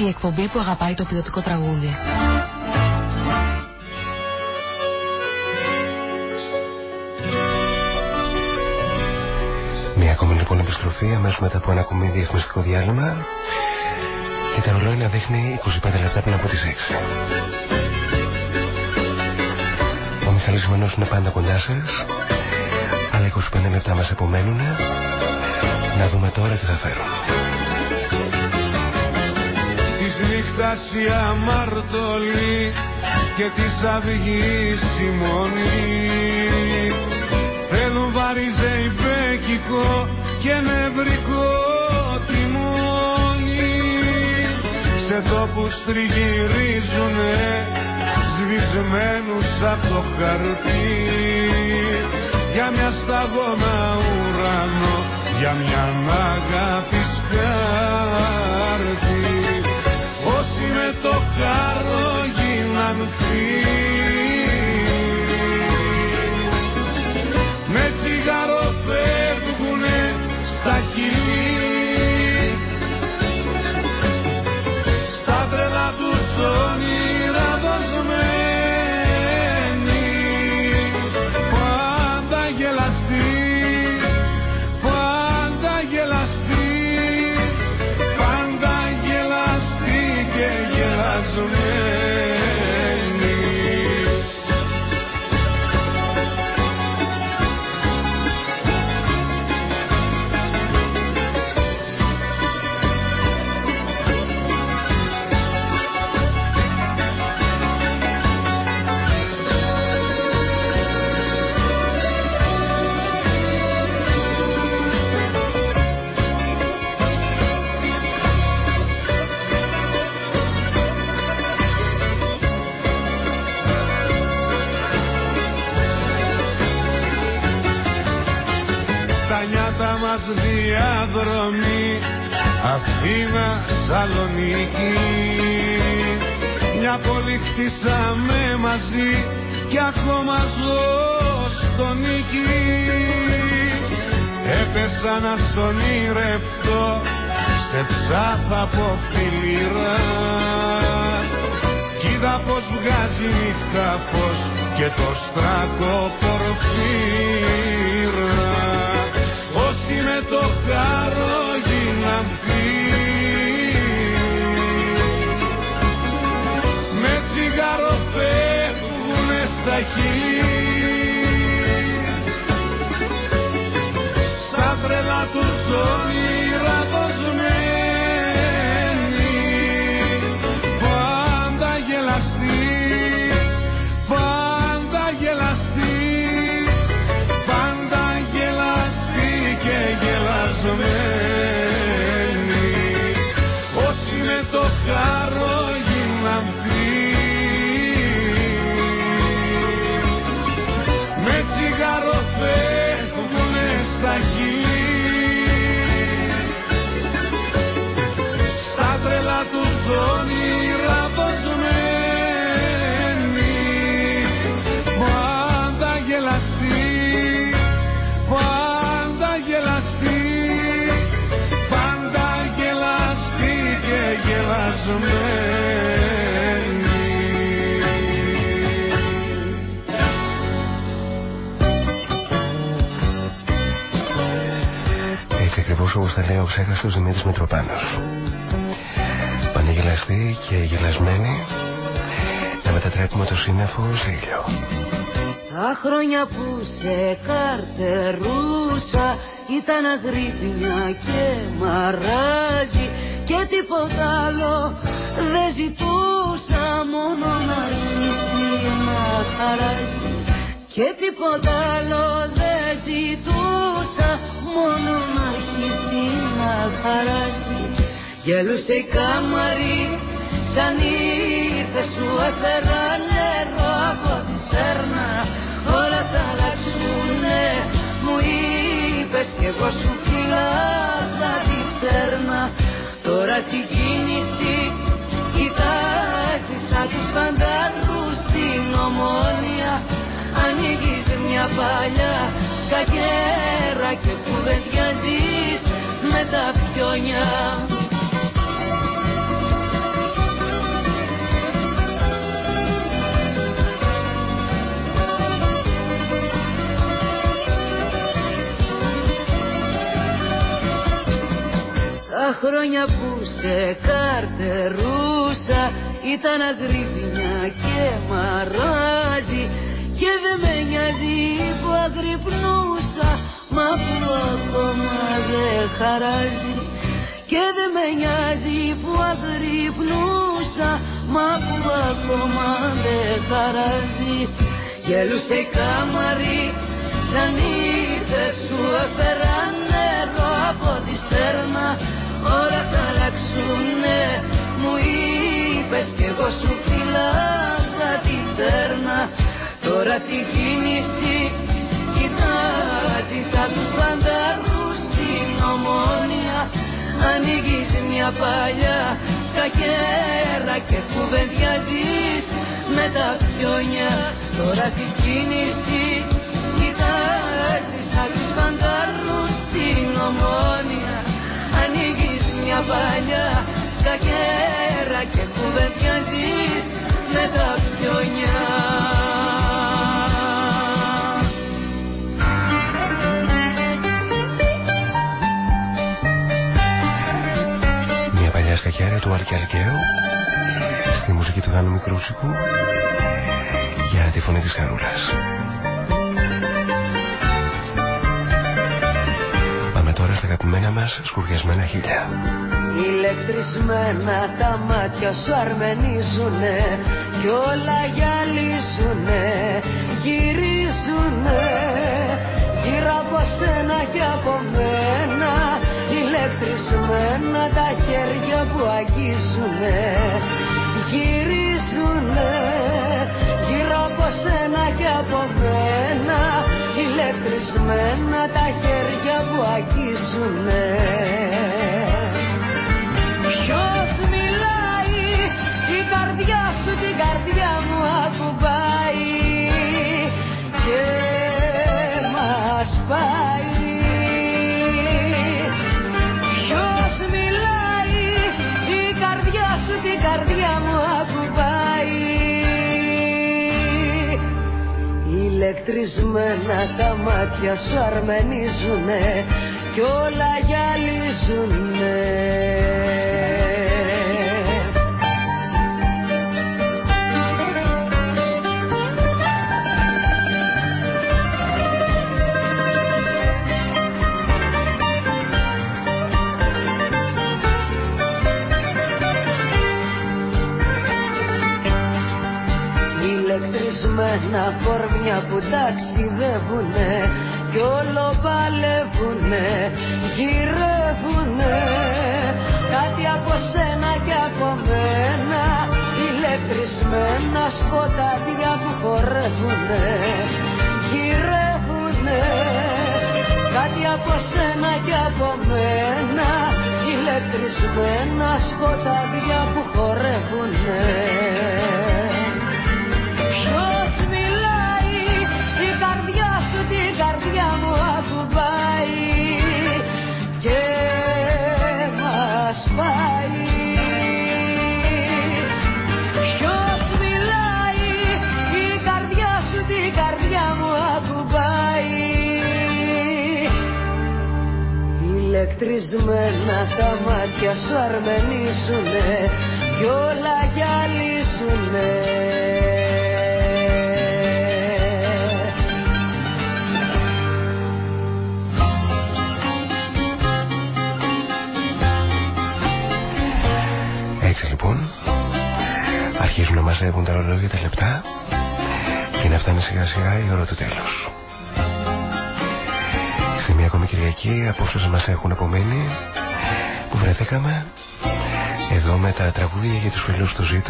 Η εκπομπή που αγαπάει το ποιοτικό τραγούδι. Μια ακόμη λοιπόν επιστροφή αμέσως μετά από ένα ακόμη διαφημιστικό διάλειμμα και τα ρολόι να δείχνει 25 λεπτά πριν από τις 6. Ο Μιχάλης Μενός είναι πάντα κοντά σας αλλά 25 λεπτά μας απομένουν να δούμε τώρα τι θα φέρουν. Της νύχτας η αμαρτωλή και της αυγής η μονή. Θέλουν βαριζεϊπέκικο και νευρικό τιμόνι Σε τόπους τριγυρίζουνε σβησμένους απ' το χαρτί. Για μια σταγόνα ουρανό για μια αγάπη σκάρτη όσοι με το χάρο γίναν με όπως τα λέει ο ψέχαστος Δημήτρης Μητροπάνος. Πανεγελαστοί και γελασμένοι μετατρέπουμε το σύννεφο σε ήλιο. Τα χρόνια που σε καρτερούσα ήταν αγρύπνια και μαράζι και τίποτα άλλο δεν ζητούσα μόνο να αρχίσει να χαράζει και τίποτα άλλο δεν ζητούσα μόνο να αρχίσει να χαράζει γελούσε η κάμαρη σαν ήρθες σου έφερα νερό από τη στέρνα. Όλα θα αλλάξουνε μου είπες κι εγώ σου φυλάω τη στέρνα. Τώρα τι κίνηση κοιτάζεις σαν τους φαντάρους στην ομόνια. Ανοίγεις μια παλιά σκαγέρα και κουβεντιάζεις με τα πιόνια χρόνια που σε καρτερούσα ήταν αγρύπνια και μαράζι και δεν με νοιάζει που αγρυπνούσα μα που ακόμα δεν χαράζει και δεν με νοιάζει που αγρυπνούσα μα που ακόμα δεν χαράζει. Γελούσε η κάμαρη σαν ήρθε σου έφερα νερό από της στέρνα όλα θα αλλάξουνε. Μου είπες κι εγώ σου φυλάγα τη τέρνα. Τώρα τη κίνηση κοιτάζει σαν τους φαντάρους στην ομόνια Ανοίγεις μια παλιά κακέρα και κουβεντιάζεις με τα πιόνια Τώρα τη κίνηση κοιτάζεις σαν τους φαντάρους στην ομόνια. Ανοίγεις μια παλιά σκακέρα και κουβεντιάζεις με τα πιόνια Μια παλιά σκακέρα του Άρκη Αλκαίου στη μουσική του Δάνου Μικρούσικου για τη φωνή της Χαρούλας. τώρα στα αγαπημένα μας σκουριασμένα χίλια. Ηλεκτρισμένα τα μάτια σου αρμενίζουνε κι όλα γυαλίζουνε, γυρίζουνε γύρω από σένα και από μένα ηλεκτρισμένα τα χέρια που αγγίζουνε. Γυρίζουνε. Γύρω από σένα και από μένα. Ηλεκτρισμένα τα χέρια που αγγίζουνε ηλεκτρισμένα τα μάτια σου αρμενίζουνε κι όλα γυαλίζουνε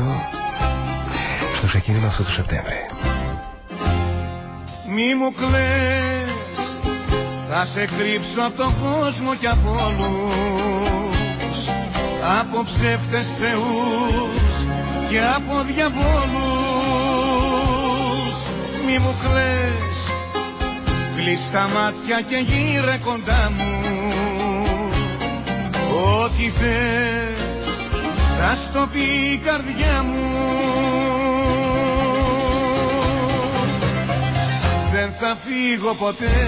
φίλους του Ζήτο στο ξεκίνημα αυτού του Σεπτέμβρη. Μη μου κλαις, θα σε κρύψω από τον κόσμο και από όλους. Από ψεύτες θεούς και από διαβόλους. Μη μου κλαις κλείς τα μάτια και γύρε κοντά μου. Ό,τι θες θα στο πει η καρδιά μου. Δεν θα φύγω ποτέ.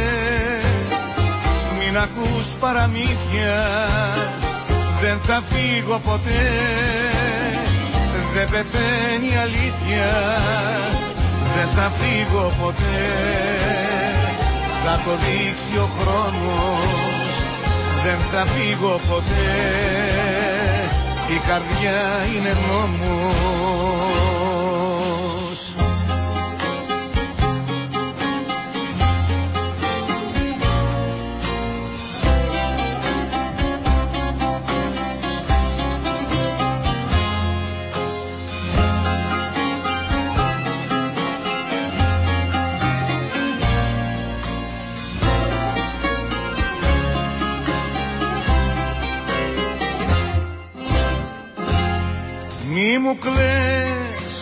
Μην ακούς παραμύθια. Δεν θα φύγω ποτέ. Δεν πεθαίνει η αλήθεια. Δεν θα φύγω ποτέ. Θα το δείξει ο χρόνος. Δεν θα φύγω ποτέ η καρδιά είναι νόμος μου κλαις.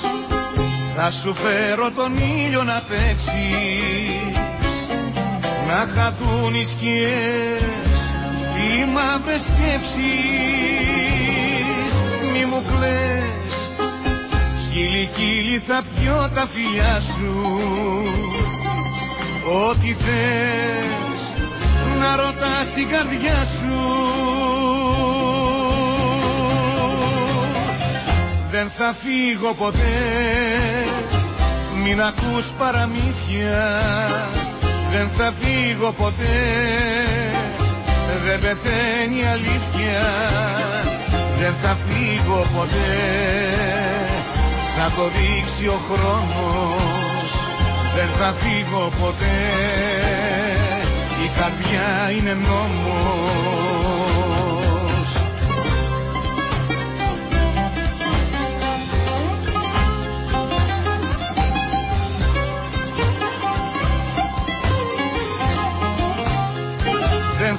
Θα σου φέρω τον ήλιο να παίξεις. Να χαθούν οι σκιές οι μαύρες σκέψεις. Μη μου κλαις. Χίλι χίλι θα πιω τα φιλιά σου. Ό,τι θες να ρωτάς την καρδιά σου δεν θα φύγω ποτέ. Μην ακούς παραμύθια. Δεν θα φύγω ποτέ. Δεν πεθαίνει η αλήθεια. Δεν θα φύγω ποτέ. Θα το δείξει ο χρόνος. Δεν θα φύγω ποτέ. Η καρδιά είναι νόμος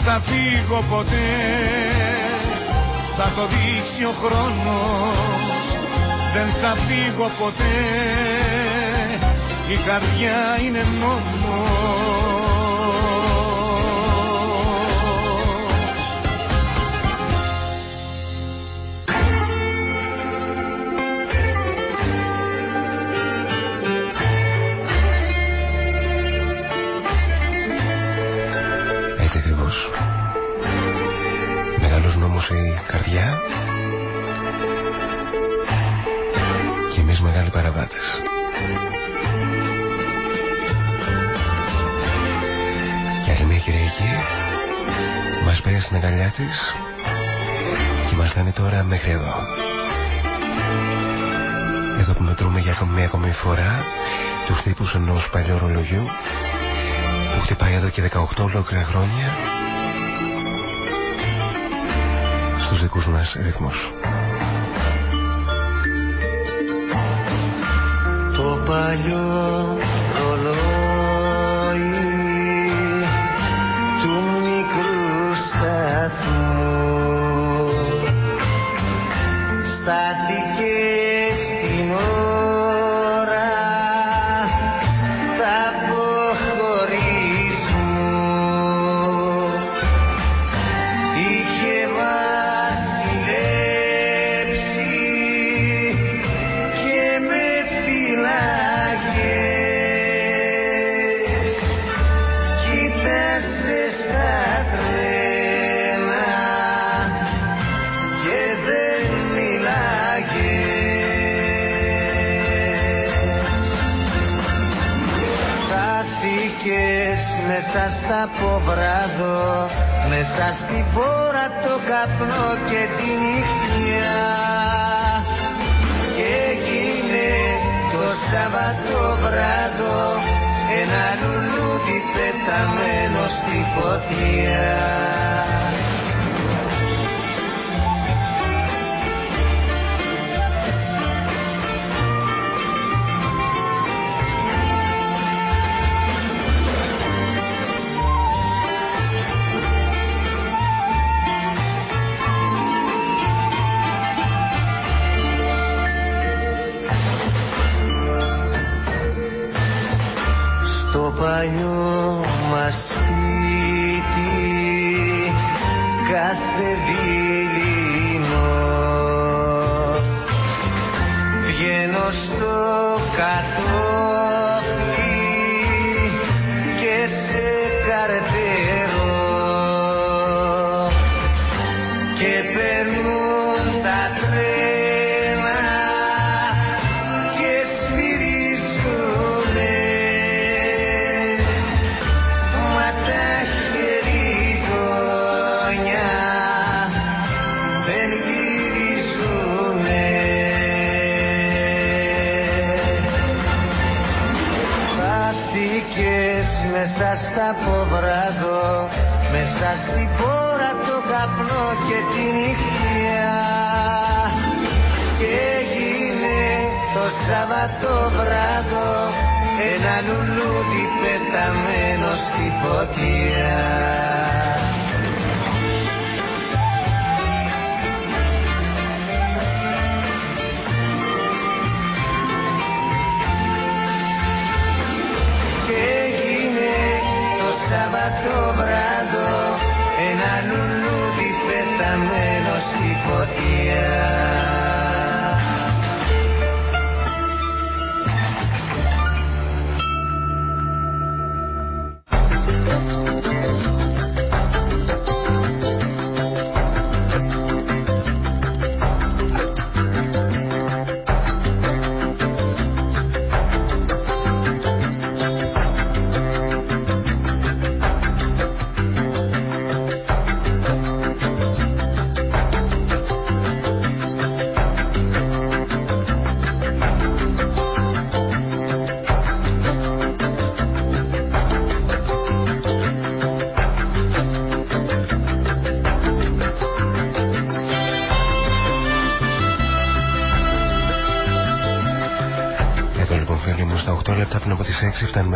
θα φύγω ποτέ. Θα το δείξει ο χρόνος. Δεν θα φύγω ποτέ. Η καρδιά είναι νόμος η καρδιά και εμείς μεγάλοι παραβάτες. Και άλλη μια Κυριακή μας πήρε στην αγκαλιά της και μας φτάνει τώρα μέχρι εδώ. Εδώ που μετρούμε για μια ακόμη φορά τους τύπους ενός παλιού ρολογιού που χτυπάει εδώ και 18 ολόκληρα χρόνια στους δικούς μας ρυθμούς. Το παλιό από βράδο μέσα στην πόρα το καπνό και τη νύχτια. Και έγινε Σαββατόβραδο ένα λουλούδι πεταμένο στη φωτιά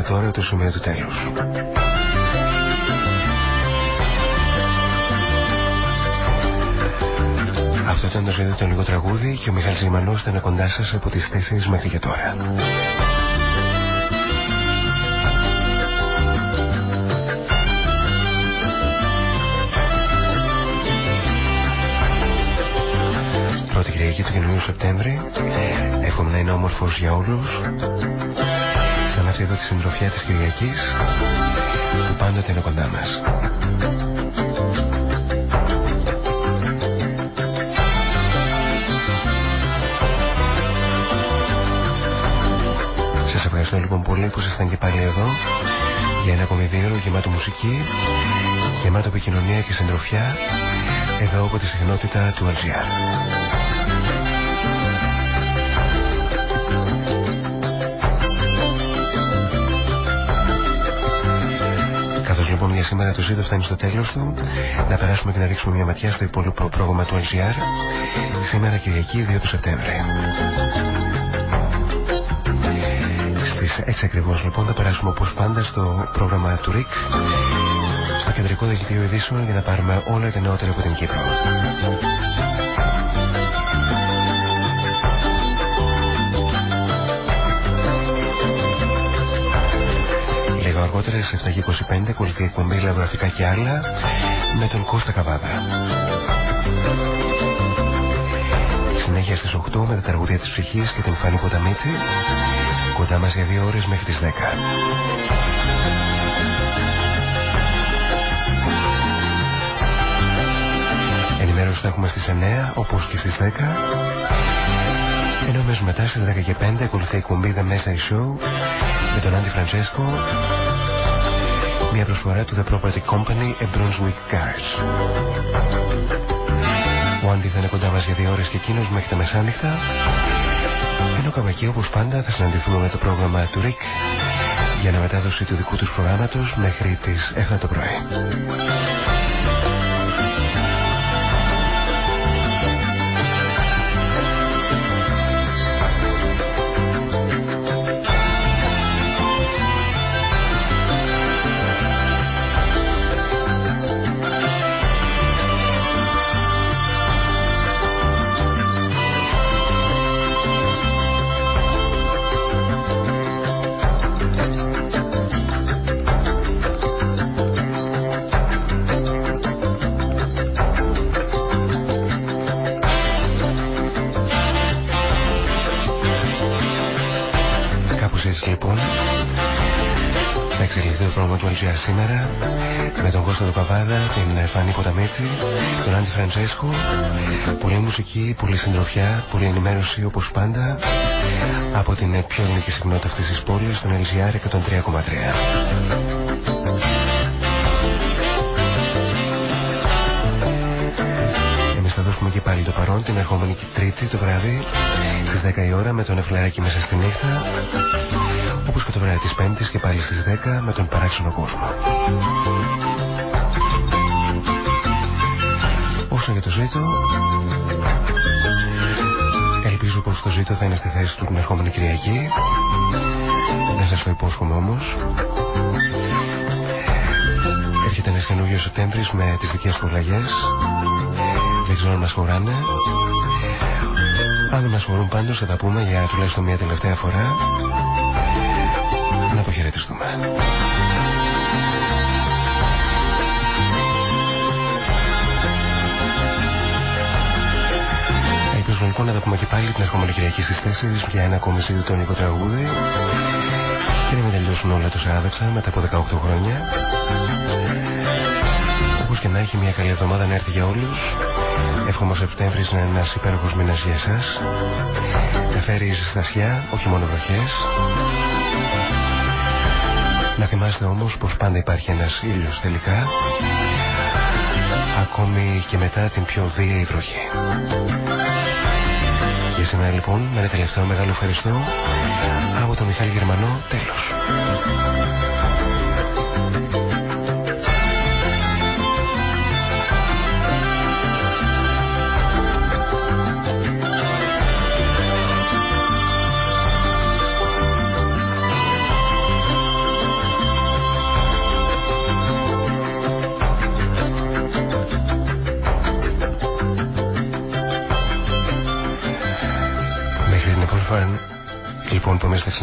τώρα το σημείο του τέλους. Αυτό ήταν το ζήτητο το λίγο τραγούδι και ο Μιχάλης Ζημανός ήταν κοντά σας από τις 4 μέχρι και τώρα. Πρώτη Κυριακή του καινούριου Σεπτέμβρη Εύχομαι να είναι όμορφος για όλους Σαν αυτή εδώ τη συντροφιά της Κυριακής Που πάντοτε είναι κοντά μας Σας ευχαριστώ λοιπόν πολύ που ήσασταν και πάλι εδώ για ένα ακόμη δύο ώρο γεμάτο μουσική, γεμάτο επικοινωνία και συντροφιά εδώ από τη συχνότητα του LGR. Λοιπόν για σήμερα το ζήτο φτάνει στο τέλος του, να περάσουμε και να ρίξουμε μια ματιά στο υπόλοιπο πρόγραμμα του LGR σήμερα Κυριακή 2 του Σεπτέμβρη. Στις 6 ακριβώς λοιπόν θα περάσουμε όπως πάντα στο πρόγραμμα του ΡΙΚ στο κεντρικό δελτίο ειδήσεων για να πάρουμε όλα τα νεότερα από την Κύπρο. Λίγο αργότερα στις 7.25 ακολουθεί η εκπομπή Λαογραφικά και άλλα με τον Κώστα Καβάδα. Συνέχεια στις 8 με τα τραγουδία της ψυχής και τον Φάνη Ποταμίτη κοντά μας για δύο ώρες μέχρι τις 10. Ενημέρωση θα έχουμε στις 9 όπως και στις 10 ενώ αμέσως μετά στις 10 και 5 ακολουθεί η εκπομπή The Message Show με τον Άντι Φραντσέσκο μια προσφορά του The Property Company A Brunswick Cars. Ο Άντι θα είναι κοντά μας για δύο ώρες και εκείνος μέχρι τα μεσάνυχτα Ενώ καπακί όπως πάντα θα συναντηθούμε με το πρόγραμμα του ΡΙΚ για να μετάδοση του δικού τους προγράμματος μέχρι τις 7 το πρωί. Σήμερα με τον Κώστα Παπάδα, την Φανή Ποταμίτη, τον Άντι Φραντζέσκου. Πολλή μουσική, πολλή συντροφιά, πολλή ενημέρωση όπως πάντα από την πιο ελληνική συχνότητα αυτής της πόλης, τον LGR και τον 3,3. Εμείς θα δώσουμε και πάλι το παρόν την ερχόμενη Τρίτη το βράδυ στις 10 η ώρα με τον Εφλαράκι μέσα στη νύχτα όπως και το βράδυ της Πέμπτης και πάλι στις 10 με τον παράξενο κόσμο. Όσο για το ζήτο, ελπίζω πως το ζήτο θα είναι στη θέση του την ερχόμενη Κυριακή. Δεν σας το υπόσχομαι όμως. Έρχεται ένας καινούργιος Σεπτέμβρης με τις δικές του αλλαγές. Δεν ξέρω αν μας χωράνε. Αν δεν μας χωρούν πάντως θα τα πούμε για τουλάχιστον μια τελευταία φορά να αποχαιρετιστούμε. Ελπίζουμε λοιπόν να τα πούμε και πάλι την ερχόμενη Κυριακή στις 4 για ένα ακόμη ζήτητο τραγούδι και να μην τελειώσουν όλα τόσα άδεξα μετά από 18 χρόνια. Όπως και να έχει μια καλή εβδομάδα να έρθει για όλους. Εύχομαι ο Σεπτέμβρης να είναι ένας υπέροχος μήνας για εσάς. Να φέρει ζεστασιά, όχι μόνο βροχές. Να θυμάστε όμως πως πάντα υπάρχει ένας ήλιος τελικά ακόμη και μετά την πιο βίαιη βροχή. Και σήμερα λοιπόν με ένα τελευταίο μεγάλο ευχαριστώ από τον Μιχάλη Γερμανό τέλος.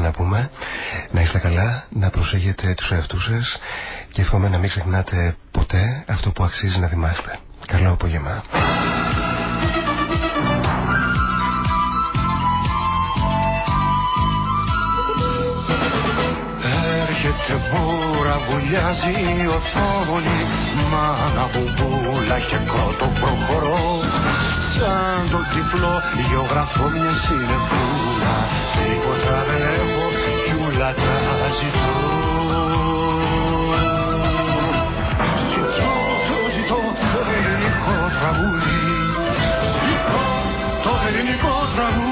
Λοιπόν που εμείς θα ξαναπούμε να είστε καλά, να προσέχετε τους εαυτούς σας και εύχομαι να μην ξεχνάτε ποτέ αυτό που αξίζει να θυμάστε. Καλό απόγευμα. Έρχεται μπούρα, βουλιάζει η οθόνη Μάνα μπουμπούλα και κότο προχωρώ Σαν το τυφλό γεωγραφώ μια συνεπούλα Τίποτα δεν έχω κι ούλα τα ζητώ. Ζητώ, το ζητώ το ελληνικό τραγούδι. Ζητώ το ελληνικό τραγούδι